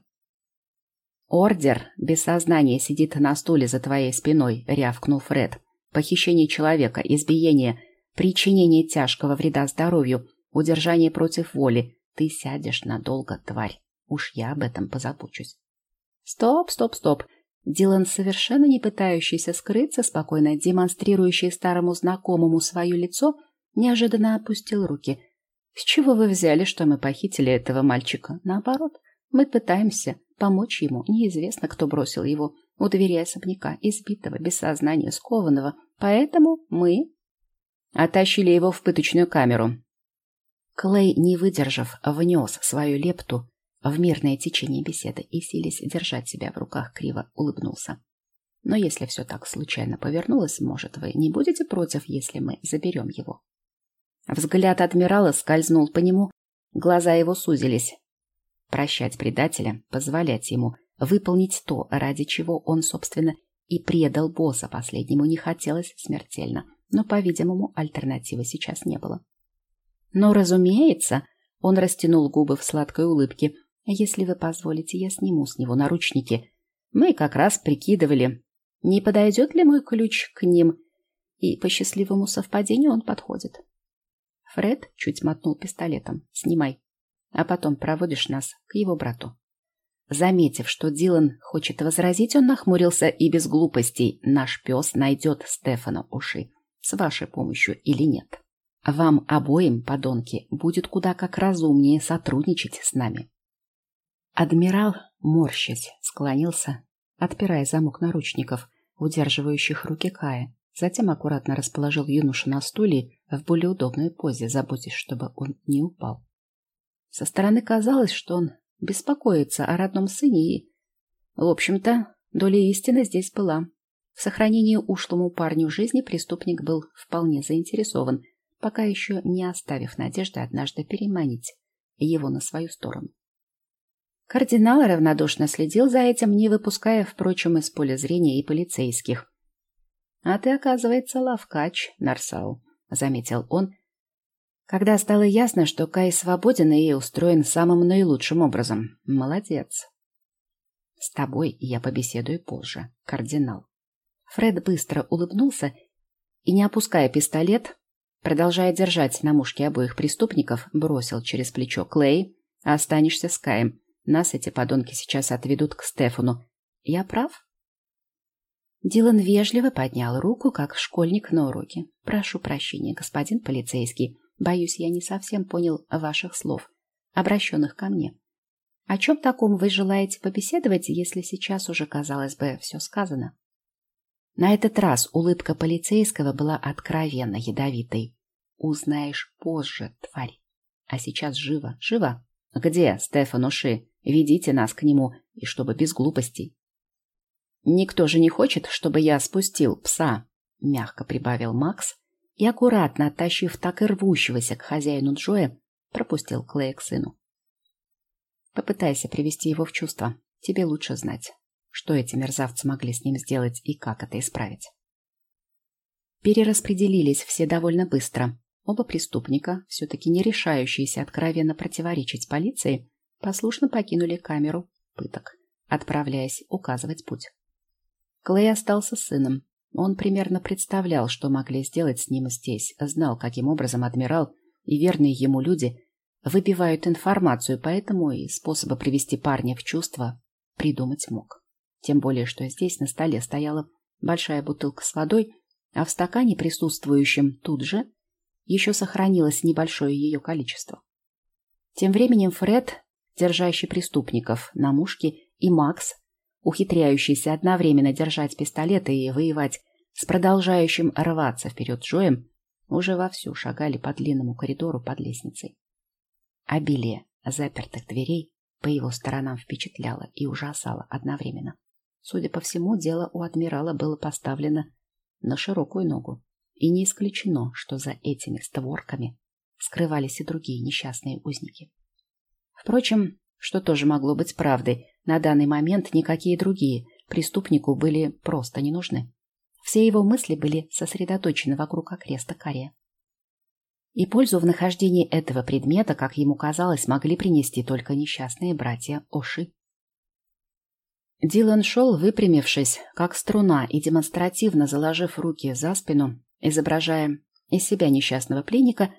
Ордер без сознания сидит на стуле за твоей спиной, рявкнул Фред. Похищение человека, избиение, причинение тяжкого вреда здоровью, удержание против воли. Ты сядешь надолго, тварь. Уж я об этом позабочусь. Стоп, стоп, стоп. Дилан, совершенно не пытающийся скрыться, спокойно демонстрирующий старому знакомому свое лицо, неожиданно опустил руки. «С чего вы взяли, что мы похитили этого мальчика? Наоборот, мы пытаемся помочь ему. Неизвестно, кто бросил его у двери особняка, избитого, без сознания, скованного. Поэтому мы...» Оттащили его в пыточную камеру. Клей, не выдержав, внес свою лепту в мирное течение беседы и, силясь держать себя в руках, криво улыбнулся. Но если все так случайно повернулось, может, вы не будете против, если мы заберем его? Взгляд адмирала скользнул по нему, глаза его сузились. Прощать предателя, позволять ему выполнить то, ради чего он, собственно, и предал босса последнему не хотелось смертельно, но, по-видимому, альтернативы сейчас не было. Но, разумеется, он растянул губы в сладкой улыбке. Если вы позволите, я сниму с него наручники. Мы как раз прикидывали, не подойдет ли мой ключ к ним, и по счастливому совпадению он подходит. Фред чуть мотнул пистолетом. «Снимай, а потом проводишь нас к его брату». Заметив, что Дилан хочет возразить, он нахмурился и без глупостей. Наш пес найдет Стефана Уши. С вашей помощью или нет. Вам обоим, подонки, будет куда как разумнее сотрудничать с нами. Адмирал, морщась, склонился, отпирая замок наручников, удерживающих руки Кая. Затем аккуратно расположил юношу на стуле в более удобной позе, заботясь, чтобы он не упал. Со стороны казалось, что он беспокоится о родном сыне и... В общем-то, доля истины здесь была. В сохранении ушлому парню жизни преступник был вполне заинтересован, пока еще не оставив надежды однажды переманить его на свою сторону. Кардинал равнодушно следил за этим, не выпуская, впрочем, из поля зрения и полицейских. «А ты, оказывается, лавкач, Нарсау», — заметил он, когда стало ясно, что Кай свободен и устроен самым наилучшим образом. Молодец. С тобой я побеседую позже, кардинал. Фред быстро улыбнулся и, не опуская пистолет, продолжая держать на мушке обоих преступников, бросил через плечо Клей. Останешься с Каем. Нас эти подонки сейчас отведут к Стефану. Я прав? Дилан вежливо поднял руку, как школьник на уроке. Прошу прощения, господин полицейский. Боюсь, я не совсем понял ваших слов, обращенных ко мне. О чем таком вы желаете побеседовать, если сейчас уже, казалось бы, все сказано? На этот раз улыбка полицейского была откровенно ядовитой. Узнаешь позже, тварь. А сейчас живо, живо. Где Стефан Уши? Ведите нас к нему, и чтобы без глупостей. Никто же не хочет, чтобы я спустил пса, мягко прибавил Макс, и, аккуратно оттащив так и рвущегося к хозяину Джоя, пропустил Клея к сыну. Попытайся привести его в чувство. Тебе лучше знать, что эти мерзавцы могли с ним сделать и как это исправить. Перераспределились все довольно быстро. Оба преступника, все-таки не решающиеся откровенно противоречить полиции, послушно покинули камеру пыток, отправляясь указывать путь. Клей остался с сыном, он примерно представлял, что могли сделать с ним здесь, знал, каким образом адмирал и верные ему люди выбивают информацию, поэтому и способа привести парня в чувство придумать мог. Тем более, что здесь на столе стояла большая бутылка с водой, а в стакане, присутствующем тут же, еще сохранилось небольшое ее количество. Тем временем Фред, держащий преступников на мушке, и Макс, ухитряющийся одновременно держать пистолеты и воевать с продолжающим рваться вперед Джоем, уже вовсю шагали по длинному коридору под лестницей. Обилие запертых дверей по его сторонам впечатляло и ужасало одновременно. Судя по всему, дело у адмирала было поставлено на широкую ногу, и не исключено, что за этими створками скрывались и другие несчастные узники. Впрочем, что тоже могло быть правдой, на данный момент никакие другие преступнику были просто не нужны. Все его мысли были сосредоточены вокруг окреста Кария. И пользу в нахождении этого предмета, как ему казалось, могли принести только несчастные братья Оши. Дилан шел, выпрямившись, как струна, и демонстративно заложив руки за спину, изображая из себя несчастного пленника,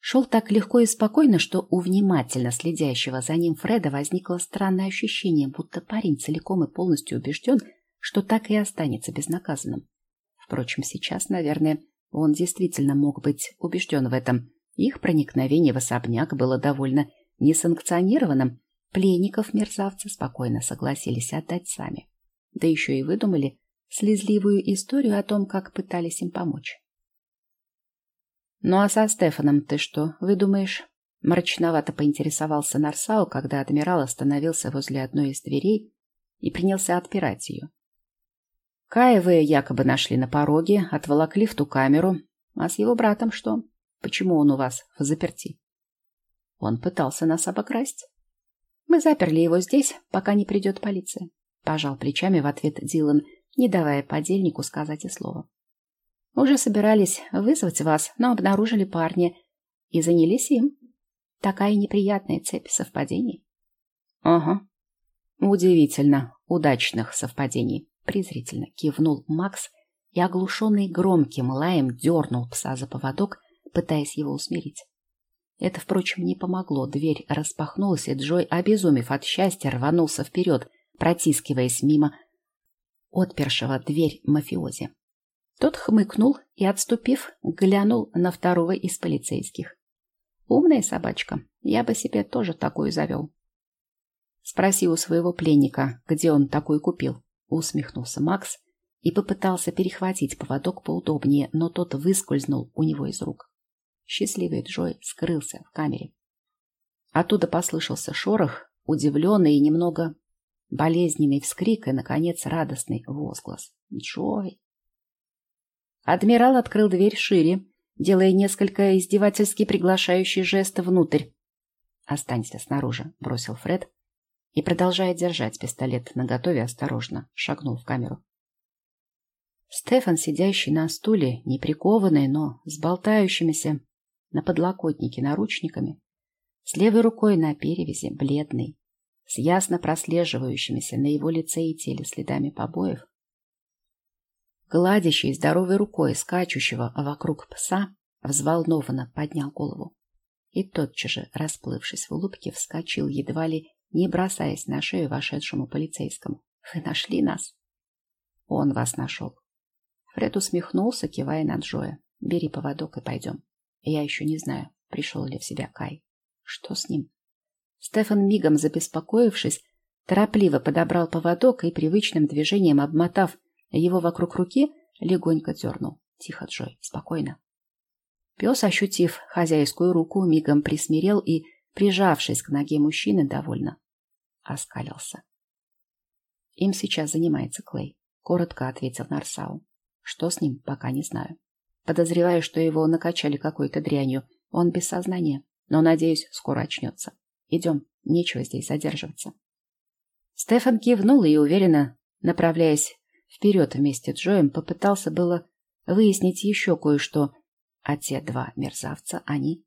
шел так легко и спокойно, что у внимательно следящего за ним Фреда возникло странное ощущение, будто парень целиком и полностью убежден, что так и останется безнаказанным. Впрочем, сейчас, наверное, он действительно мог быть убежден в этом. Их проникновение в особняк было довольно несанкционированным. Пленников мерзавцы спокойно согласились отдать сами. Да еще и выдумали слезливую историю о том, как пытались им помочь. «Ну а со Стефаном ты что, выдумаешь?» Мрачновато поинтересовался Нарсау, когда адмирал остановился возле одной из дверей и принялся отпирать ее. Кая вы якобы нашли на пороге, отволокли в ту камеру. А с его братом что? Почему он у вас в заперти? Он пытался нас обокрасть. Мы заперли его здесь, пока не придет полиция. Пожал плечами в ответ Дилан, не давая подельнику сказать и слова. Уже собирались вызвать вас, но обнаружили парня и занялись им. Такая неприятная цепь совпадений. Ага. Удивительно удачных совпадений. Презрительно кивнул Макс и, оглушенный громким лаем, дернул пса за поводок, пытаясь его усмирить. Это, впрочем, не помогло. Дверь распахнулась, и Джой, обезумев от счастья, рванулся вперед, протискиваясь мимо отпершего дверь мафиози. Тот хмыкнул и, отступив, глянул на второго из полицейских. «Умная собачка. Я бы себе тоже такую завел». «Спроси у своего пленника, где он такую купил», — усмехнулся Макс и попытался перехватить поводок поудобнее, но тот выскользнул у него из рук. Счастливый Джой скрылся в камере. Оттуда послышался шорох, удивленный и немного болезненный вскрик и, наконец, радостный возглас. «Джой!» Адмирал открыл дверь шире, делая несколько издевательски приглашающий жест внутрь. «Останься снаружи», — бросил Фред и, продолжая держать пистолет наготове, осторожно шагнул в камеру. Стефан, сидящий на стуле, не прикованный, но с болтающимися на подлокотнике наручниками, с левой рукой на перевязи, бледный, с ясно прослеживающимися на его лице и теле следами побоев, гладящий здоровой рукой скачущего вокруг пса, взволнованно поднял голову. И тотчас же, расплывшись в улыбке, вскочил, едва ли не бросаясь на шею вошедшему полицейскому. «Вы нашли нас?» «Он вас нашел». Фред усмехнулся, кивая на Джоя. «Бери поводок и пойдем». Я еще не знаю, пришел ли в себя Кай. Что с ним? Стефан, мигом забеспокоившись, торопливо подобрал поводок и привычным движением, обмотав его вокруг руки, легонько дернул. Тихо, Джой, спокойно. Пес, ощутив хозяйскую руку, мигом присмирел и, прижавшись к ноге мужчины, довольно оскалился. Им сейчас занимается Клей, коротко ответил Нарсау. Что с ним, пока не знаю. Подозреваю, что его накачали какой-то дрянью. Он без сознания, но, надеюсь, скоро очнется. Идем, нечего здесь задерживаться. Стефан кивнул и уверенно, направляясь вперед вместе с Джоем, попытался было выяснить еще кое-что. А те два мерзавца, они...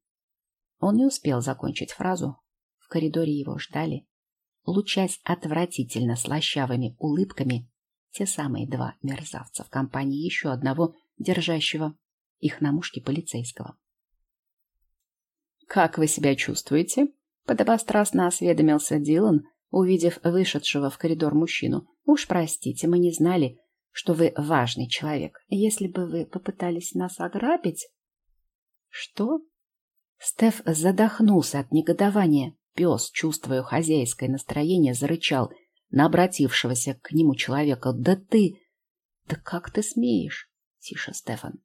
Он не успел закончить фразу. В коридоре его ждали, лучась отвратительно слащавыми улыбками, те самые два мерзавца в компании еще одного, держащего их на мушке полицейского. «Как вы себя чувствуете?» — подобострастно осведомился Дилан, увидев вышедшего в коридор мужчину. «Уж простите, мы не знали, что вы важный человек. Если бы вы попытались нас ограбить...» «Что?» Стеф задохнулся от негодования. Пес, чувствуя хозяйское настроение, зарычал на обратившегося к нему человека. «Да ты... Да как ты смеешь?» «Тише, Стефан.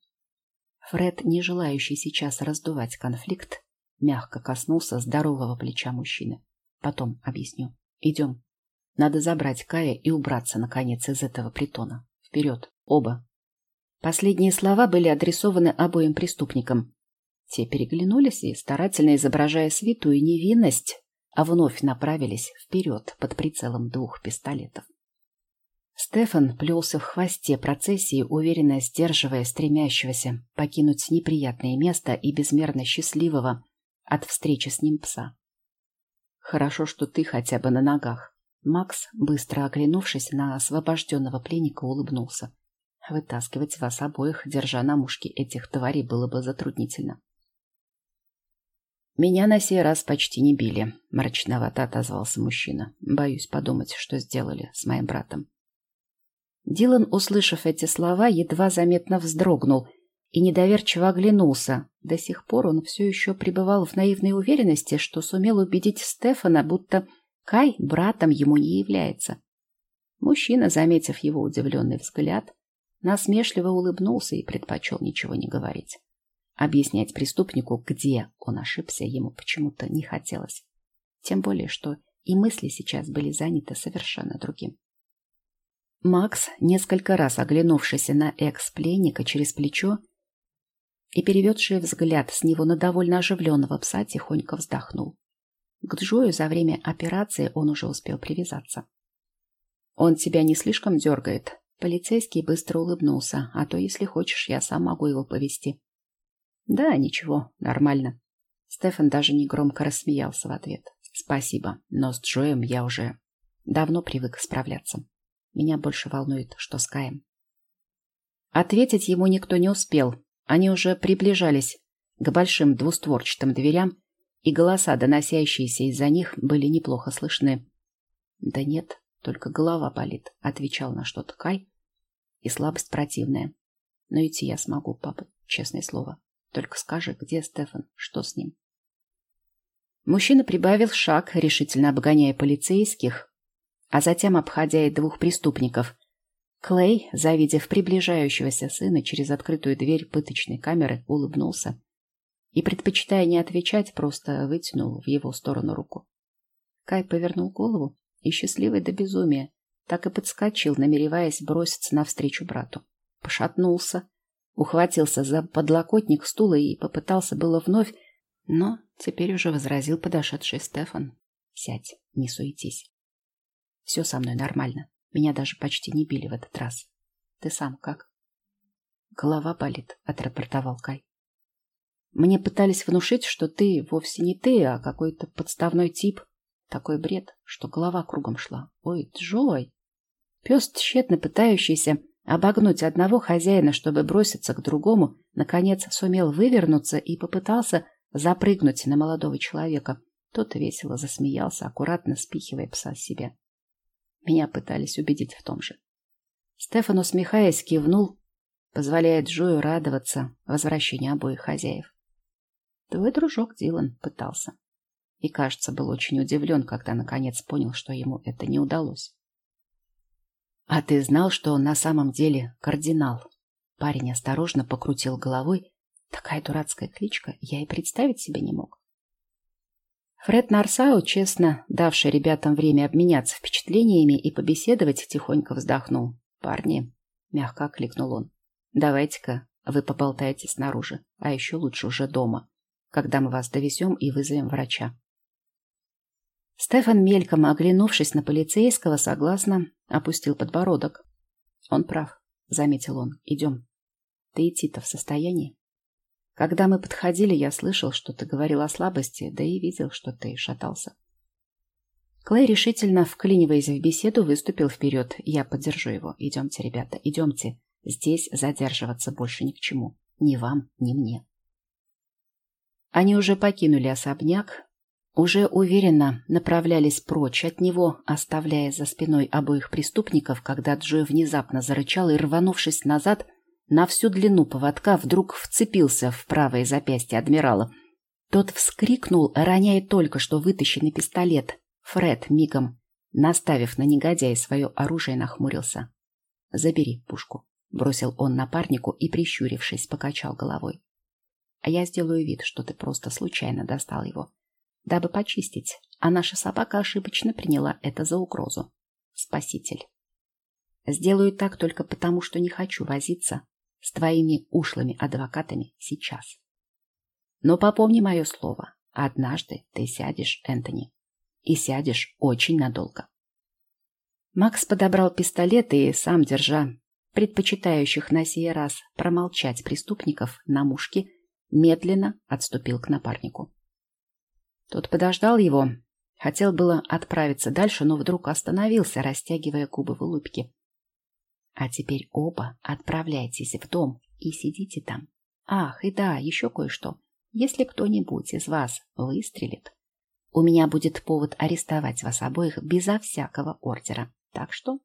Фред, не желающий сейчас раздувать конфликт, мягко коснулся здорового плеча мужчины. Потом объясню. Идем. Надо забрать Кая и убраться, наконец, из этого притона. Вперед. Оба. Последние слова были адресованы обоим преступникам. Те переглянулись и, старательно изображая святую невинность, а вновь направились вперед под прицелом двух пистолетов. Стефан плелся в хвосте процессии, уверенно сдерживая стремящегося покинуть неприятное место и безмерно счастливого от встречи с ним пса. «Хорошо, что ты хотя бы на ногах». Макс, быстро оглянувшись на освобожденного пленника, улыбнулся. «Вытаскивать вас обоих, держа на мушке этих тварей, было бы затруднительно». «Меня на сей раз почти не били», — мрачновато отозвался мужчина. «Боюсь подумать, что сделали с моим братом». Дилан, услышав эти слова, едва заметно вздрогнул и недоверчиво оглянулся. До сих пор он все еще пребывал в наивной уверенности, что сумел убедить Стефана, будто Кай братом ему не является. Мужчина, заметив его удивленный взгляд, насмешливо улыбнулся и предпочел ничего не говорить. Объяснять преступнику, где он ошибся, ему почему-то не хотелось. Тем более, что и мысли сейчас были заняты совершенно другим. Макс, несколько раз оглянувшись на экс-пленника через плечо и переведший взгляд с него на довольно оживленного пса, тихонько вздохнул. К Джою за время операции он уже успел привязаться. «Он тебя не слишком дергает?» Полицейский быстро улыбнулся. «А то, если хочешь, я сам могу его повести. «Да, ничего, нормально». Стефан даже негромко рассмеялся в ответ. «Спасибо, но с Джоем я уже давно привык справляться. Меня больше волнует, что с Каем». Ответить ему никто не успел. Они уже приближались к большим двустворчатым дверям, и голоса, доносящиеся из-за них, были неплохо слышны. «Да нет, только голова болит», — отвечал на что-то Кай, и слабость противная. «Но идти я смогу, папа, честное слово. Только скажи, где Стефан, что с ним?» Мужчина прибавил шаг, решительно обгоняя полицейских, а затем обходя и двух преступников. Клей, завидев приближающегося сына через открытую дверь пыточной камеры, улыбнулся и, предпочитая не отвечать, просто вытянул в его сторону руку. Кай повернул голову и, счастливый до безумия, так и подскочил, намереваясь броситься навстречу брату. Пошатнулся, ухватился за подлокотник стула и попытался было вновь, но теперь уже возразил подошедший Стефан. «Сядь, не суетись. Все со мной нормально. Меня даже почти не били в этот раз. Ты сам как?» «Голова болит», — отрапортовал Кай. Мне пытались внушить, что ты вовсе не ты, а какой-то подставной тип. Такой бред, что голова кругом шла. Ой, Джой! Пес, тщетно пытающийся обогнуть одного хозяина, чтобы броситься к другому, наконец сумел вывернуться и попытался запрыгнуть на молодого человека. Тот весело засмеялся, аккуратно спихивая пса с себя. Меня пытались убедить в том же. Стефан, усмехаясь, кивнул, позволяя Джою радоваться возвращению обоих хозяев. Твой дружок Дилан пытался. И, кажется, был очень удивлен, когда наконец понял, что ему это не удалось. «А ты знал, что он на самом деле кардинал?» Парень осторожно покрутил головой. Такая дурацкая кличка, я и представить себе не мог. Фред Нарсау, честно давший ребятам время обменяться впечатлениями и побеседовать, тихонько вздохнул. «Парни», — мягко окликнул он, — «давайте-ка вы поболтаете снаружи, а еще лучше уже дома когда мы вас довезем и вызовем врача. Стефан, мельком оглянувшись на полицейского, согласно опустил подбородок. Он прав, заметил он. Идем. Ты идти-то в состоянии? Когда мы подходили, я слышал, что ты говорил о слабости, да и видел, что ты шатался. Клей решительно, вклиниваясь в беседу, выступил вперед. Я поддержу его. Идемте, ребята, идемте. Здесь задерживаться больше ни к чему. Ни вам, ни мне. Они уже покинули особняк, уже уверенно направлялись прочь от него, оставляя за спиной обоих преступников, когда Джой внезапно зарычал и, рванувшись назад, на всю длину поводка вдруг вцепился в правое запястье адмирала. Тот вскрикнул, роняя только что вытащенный пистолет. Фред мигом, наставив на негодяя свое оружие, нахмурился. «Забери пушку», — бросил он напарнику и, прищурившись, покачал головой а я сделаю вид, что ты просто случайно достал его, дабы почистить, а наша собака ошибочно приняла это за угрозу. Спаситель. Сделаю так только потому, что не хочу возиться с твоими ушлыми адвокатами сейчас. Но попомни мое слово. Однажды ты сядешь, Энтони. И сядешь очень надолго. Макс подобрал пистолет и, сам держа предпочитающих на сей раз промолчать преступников на мушке, медленно отступил к напарнику. Тот подождал его, хотел было отправиться дальше, но вдруг остановился, растягивая губы в улыбке. А теперь оба отправляйтесь в дом и сидите там. Ах, и да, еще кое-что. Если кто-нибудь из вас выстрелит, у меня будет повод арестовать вас обоих безо всякого ордера. Так что...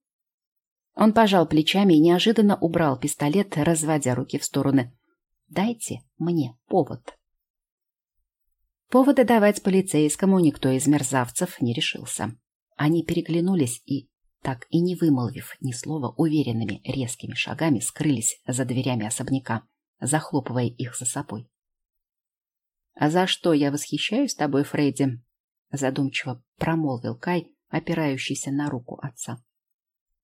Он пожал плечами и неожиданно убрал пистолет, разводя руки в стороны. Дайте мне повод. Повода давать полицейскому никто из мерзавцев не решился. Они переглянулись и, так и не вымолвив ни слова, уверенными резкими шагами скрылись за дверями особняка, захлопывая их за собой. «А за что я восхищаюсь тобой, Фредди?» Задумчиво промолвил Кай, опирающийся на руку отца.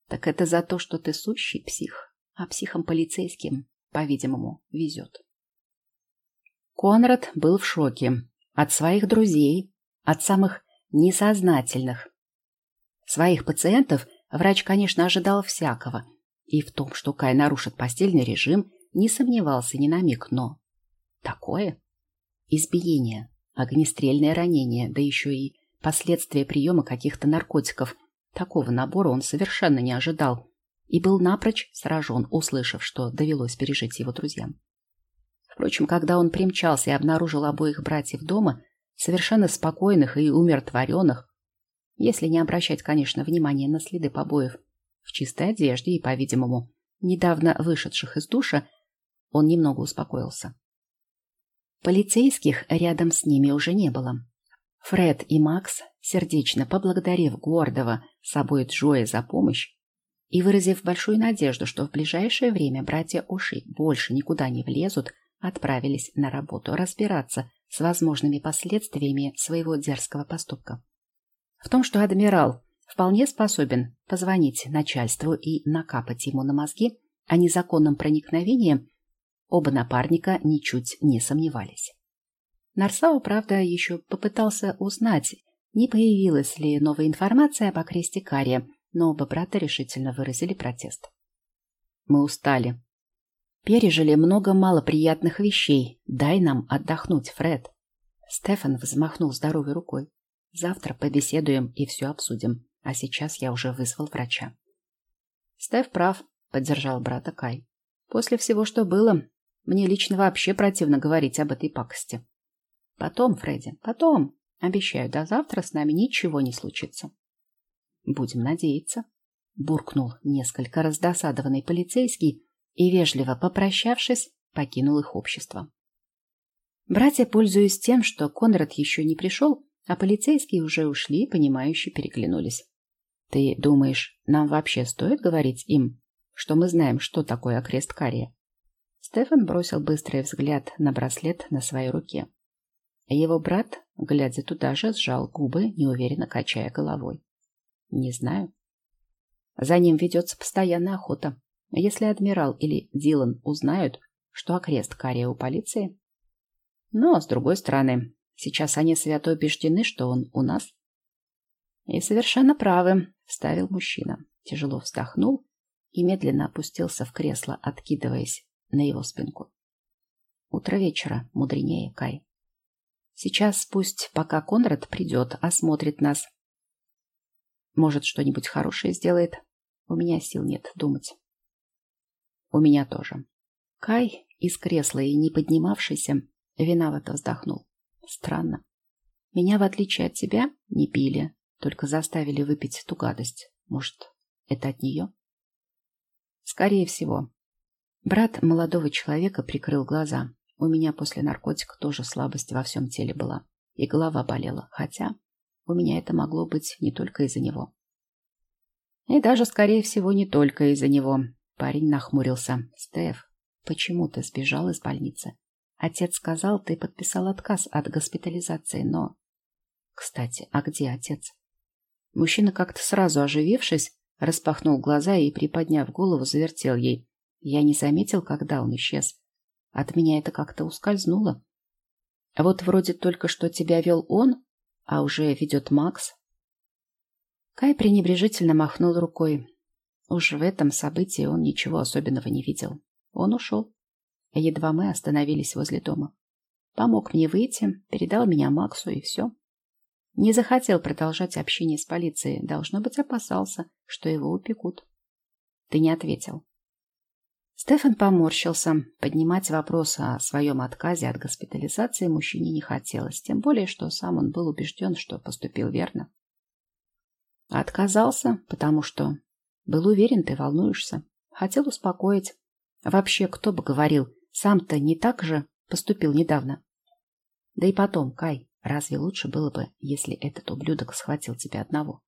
«Так это за то, что ты сущий псих, а психам полицейским, по-видимому, везет». Конрад был в шоке от своих друзей, от самых несознательных. Своих пациентов врач, конечно, ожидал всякого, и в том, что Кай нарушит постельный режим, не сомневался ни на миг, но... Такое? Избиение, огнестрельное ранение, да еще и последствия приема каких-то наркотиков. Такого набора он совершенно не ожидал и был напрочь сражен, услышав, что довелось пережить его друзьям. Впрочем, когда он примчался и обнаружил обоих братьев дома, совершенно спокойных и умиротворенных, если не обращать, конечно, внимания на следы побоев, в чистой одежде и, по-видимому, недавно вышедших из душа, он немного успокоился. Полицейских рядом с ними уже не было. Фред и Макс, сердечно поблагодарив гордого собой Джоя за помощь и выразив большую надежду, что в ближайшее время братья Уши больше никуда не влезут, отправились на работу разбираться с возможными последствиями своего дерзкого поступка. В том, что адмирал вполне способен позвонить начальству и накапать ему на мозги о незаконном проникновении, оба напарника ничуть не сомневались. Нарсау, правда, еще попытался узнать, не появилась ли новая информация об окресте Кария, но оба брата решительно выразили протест. «Мы устали», Пережили много малоприятных вещей. Дай нам отдохнуть, Фред. Стефан взмахнул здоровой рукой. Завтра побеседуем и все обсудим. А сейчас я уже вызвал врача. Стеф прав, поддержал брата Кай. После всего, что было, мне лично вообще противно говорить об этой пакости. Потом, Фредди, потом. Обещаю, до завтра с нами ничего не случится. Будем надеяться. Буркнул несколько раздосадованный полицейский, и, вежливо попрощавшись, покинул их общество. Братья, пользуясь тем, что Конрад еще не пришел, а полицейские уже ушли, понимающе переглянулись. «Ты думаешь, нам вообще стоит говорить им, что мы знаем, что такое окрест Кария?» Стефан бросил быстрый взгляд на браслет на своей руке. Его брат, глядя туда же, сжал губы, неуверенно качая головой. «Не знаю. За ним ведется постоянная охота. Если адмирал или Дилан узнают, что окрест Кария у полиции. Но, с другой стороны, сейчас они свято убеждены, что он у нас. И совершенно правы, вставил мужчина. Тяжело вздохнул и медленно опустился в кресло, откидываясь на его спинку. Утро вечера, мудренее, Кай. Сейчас пусть, пока Конрад придет, осмотрит нас. Может, что-нибудь хорошее сделает. У меня сил нет думать. У меня тоже. Кай из кресла и не поднимавшийся виновато вздохнул. Странно. Меня, в отличие от тебя, не пили, только заставили выпить эту гадость. Может, это от нее? Скорее всего. Брат молодого человека прикрыл глаза. У меня после наркотика тоже слабость во всем теле была. И голова болела. Хотя у меня это могло быть не только из-за него. И даже, скорее всего, не только из-за него. Парень нахмурился. «Стеф, почему ты сбежал из больницы? Отец сказал, ты подписал отказ от госпитализации, но...» «Кстати, а где отец?» Мужчина, как-то сразу оживившись, распахнул глаза и, приподняв голову, завертел ей. Я не заметил, когда он исчез. От меня это как-то ускользнуло. Вот вроде только что тебя вел он, а уже ведет Макс. Кай пренебрежительно махнул рукой. Уж в этом событии он ничего особенного не видел. Он ушел. Едва мы остановились возле дома. Помог мне выйти, передал меня Максу и все. Не захотел продолжать общение с полицией. Должно быть, опасался, что его упекут. Ты не ответил. Стефан поморщился. Поднимать вопрос о своем отказе от госпитализации мужчине не хотелось, тем более, что сам он был убежден, что поступил верно. Отказался, потому что был уверен, ты волнуешься. Хотел успокоить. Вообще, кто бы говорил, сам-то не так же поступил недавно. Да и потом, Кай, разве лучше было бы, если этот ублюдок схватил тебя одного?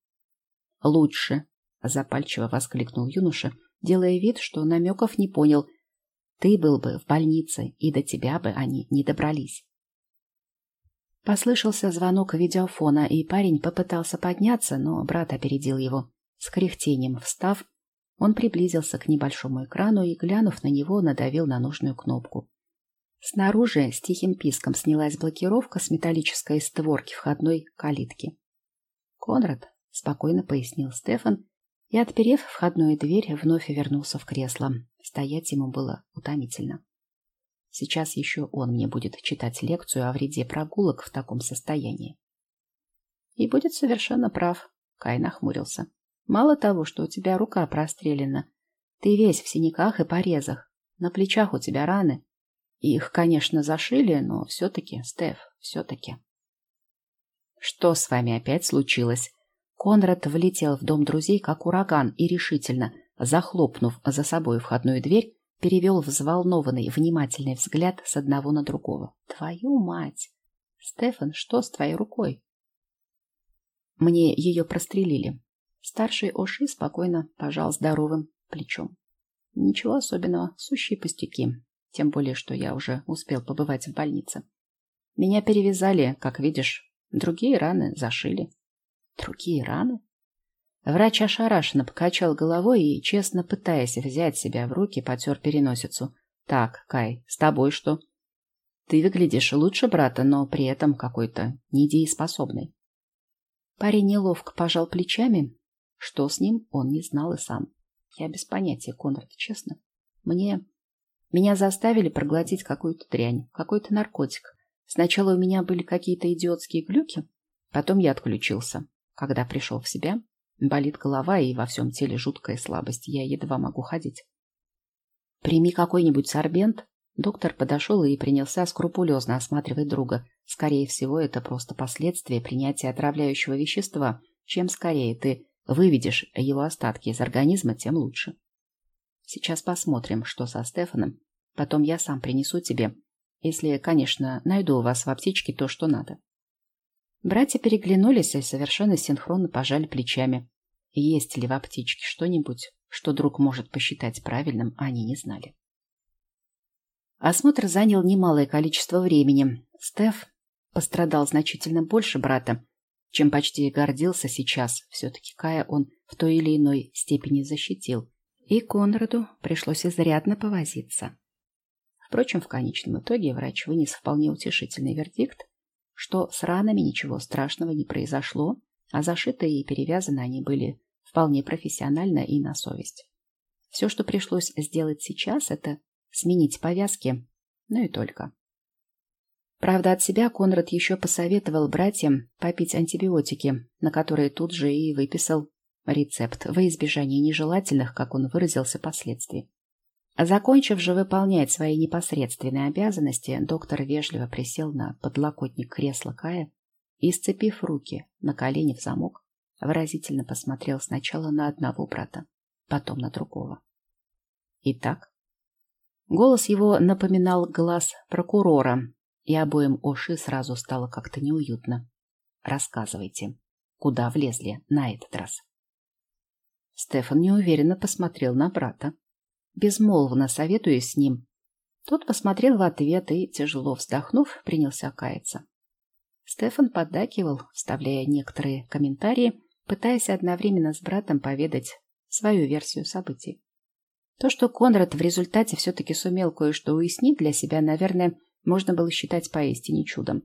Лучше, запальчиво воскликнул юноша, делая вид, что намеков не понял. Ты был бы в больнице, и до тебя бы они не добрались. Послышался звонок видеофона, и парень попытался подняться, но брат опередил его. С кряхтением встав, он приблизился к небольшому экрану и, глянув на него, надавил на нужную кнопку. Снаружи с тихим писком снялась блокировка с металлической створки входной калитки. «Конрад», — спокойно пояснил Стефан, и, отперев входную дверь, вновь вернулся в кресло. Стоять ему было утомительно. Сейчас еще он мне будет читать лекцию о вреде прогулок в таком состоянии. И будет совершенно прав, Кай нахмурился. Мало того, что у тебя рука прострелена, ты весь в синяках и порезах. На плечах у тебя раны. Их, конечно, зашили, но все-таки, Стеф, все-таки. Что с вами опять случилось? Конрад влетел в дом друзей, как ураган, и решительно, захлопнув за собой входную дверь, перевел взволнованный, внимательный взгляд с одного на другого. «Твою мать! Стефан, что с твоей рукой?» Мне ее прострелили. Старший Оши спокойно пожал здоровым плечом. Ничего особенного, сущие пустяки. Тем более, что я уже успел побывать в больнице. Меня перевязали, как видишь. Другие раны зашили. Другие раны? Врач ошарашенно покачал головой и, честно пытаясь взять себя в руки, потер переносицу. «Так, Кай, с тобой что?» «Ты выглядишь лучше брата, но при этом какой-то недееспособный». Парень неловко пожал плечами. Что с ним, он не знал и сам. Я без понятия, Конрад, честно. Мне... Меня заставили проглотить какую-то дрянь, какой-то наркотик. Сначала у меня были какие-то идиотские глюки, потом я отключился. Когда пришел в себя, болит голова и во всем теле жуткая слабость. Я едва могу ходить. Прими какой-нибудь сорбент. Доктор подошел и принялся скрупулезно осматривать друга. Скорее всего, это просто последствия принятия отравляющего вещества. Чем скорее ты выведешь его остатки из организма, тем лучше. Сейчас посмотрим, что со Стефаном. Потом я сам принесу тебе. Если, конечно, найду у вас в аптечке то, что надо. Братья переглянулись и совершенно синхронно пожали плечами. Есть ли в аптечке что-нибудь, что друг может посчитать правильным, они не знали. Осмотр занял немалое количество времени. Стеф пострадал значительно больше брата, чем почти гордился сейчас. Все-таки Кая он в той или иной степени защитил. И Конраду пришлось изрядно повозиться. Впрочем, в конечном итоге врач вынес вполне утешительный вердикт, что с ранами ничего страшного не произошло, а зашитые и перевязаны они были вполне профессионально и на совесть. Все, что пришлось сделать сейчас, это сменить повязки, ну и только. Правда, от себя Конрад еще посоветовал братьям попить антибиотики, на которые тут же и выписал рецепт во избежание нежелательных, как он выразился, последствий. Закончив же выполнять свои непосредственные обязанности, доктор вежливо присел на подлокотник кресла Кая и, сцепив руки на колени в замок, выразительно посмотрел сначала на одного брата, потом на другого. Итак, голос его напоминал глаз прокурора, и обоим Оши сразу стало как-то неуютно. Рассказывайте, куда влезли на этот раз? Стефан неуверенно посмотрел на брата безмолвно советуясь с ним. Тот посмотрел в ответ и, тяжело вздохнув, принялся каяться. Стефан поддакивал, вставляя некоторые комментарии, пытаясь одновременно с братом поведать свою версию событий. То, что Конрад в результате все-таки сумел кое-что уяснить для себя, наверное, можно было считать поистине чудом.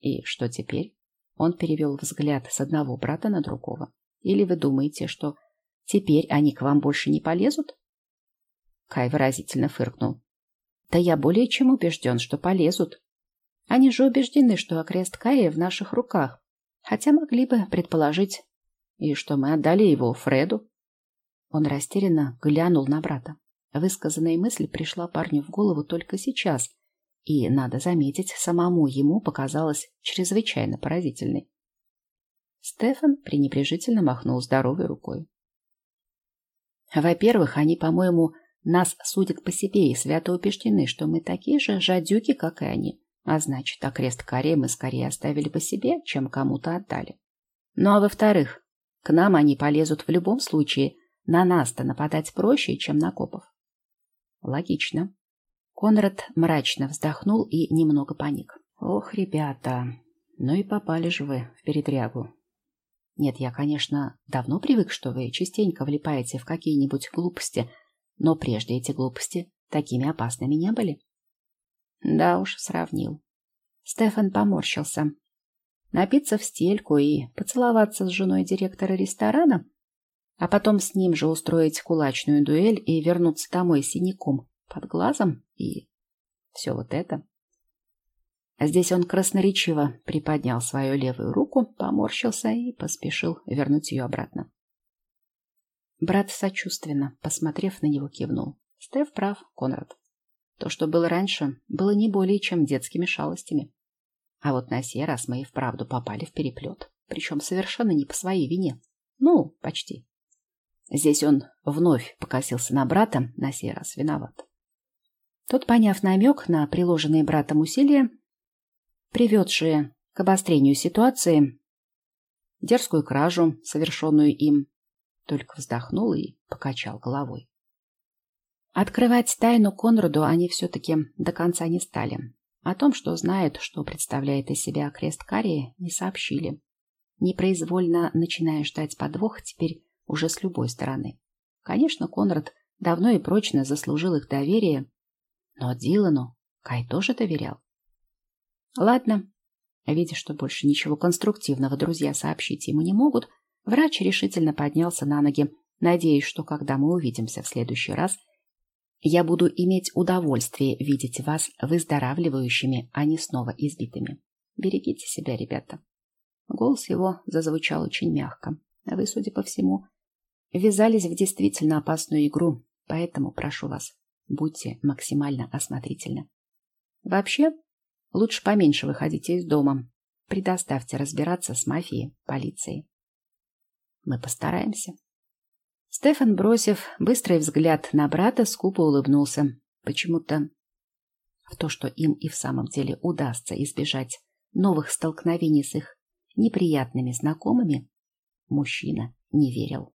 И что теперь? Он перевел взгляд с одного брата на другого. Или вы думаете, что теперь они к вам больше не полезут? Кай выразительно фыркнул. Да я более чем убежден, что полезут. Они же убеждены, что окрест Кая в наших руках, хотя могли бы предположить, и что мы отдали его Фреду. Он растерянно глянул на брата. Высказанная мысль пришла парню в голову только сейчас, и, надо заметить, самому ему показалась чрезвычайно поразительной. Стефан пренебрежительно махнул здоровой рукой. Во-первых, они, по-моему, нас судят по себе и свято убеждены, что мы такие же жадюки, как и они. А значит, окрест Каре мы скорее оставили по себе, чем кому-то отдали. Ну а во-вторых, к нам они полезут в любом случае. На нас-то нападать проще, чем на копов. Логично. Конрад мрачно вздохнул и немного паник. Ох, ребята, ну и попали же вы в передрягу. Нет, я, конечно, давно привык, что вы частенько влипаете в какие-нибудь глупости, но прежде эти глупости такими опасными не были. Да уж, сравнил. Стефан поморщился. Напиться в стельку и поцеловаться с женой директора ресторана, а потом с ним же устроить кулачную дуэль и вернуться домой синяком под глазом и все вот это. Здесь он красноречиво приподнял свою левую руку, поморщился и поспешил вернуть ее обратно. Брат сочувственно, посмотрев на него, кивнул. Стеф прав, Конрад. То, что было раньше, было не более чем детскими шалостями. А вот на сей раз мы и вправду попали в переплет. Причем совершенно не по своей вине. Ну, почти. Здесь он вновь покосился на брата, на сей раз виноват. Тот, поняв намек на приложенные братом усилия, приведшие к обострению ситуации, дерзкую кражу, совершенную им, только вздохнул и покачал головой. Открывать тайну Конраду они все-таки до конца не стали. О том, что знают, что представляет из себя крест Карии, не сообщили. Непроизвольно начиная ждать подвох теперь уже с любой стороны. Конечно, Конрад давно и прочно заслужил их доверие, но Дилану Кай тоже доверял. Ладно. Видя, что больше ничего конструктивного друзья сообщить ему не могут, врач решительно поднялся на ноги, надеясь, что когда мы увидимся в следующий раз, я буду иметь удовольствие видеть вас выздоравливающими, а не снова избитыми. Берегите себя, ребята. Голос его зазвучал очень мягко. Вы, судя по всему, ввязались в действительно опасную игру, поэтому прошу вас, будьте максимально осмотрительны. Вообще, Лучше поменьше выходите из дома. Предоставьте разбираться с мафией, полицией. Мы постараемся. Стефан, бросив быстрый взгляд на брата, скупо улыбнулся. Почему-то в то, что им и в самом деле удастся избежать новых столкновений с их неприятными знакомыми, мужчина не верил.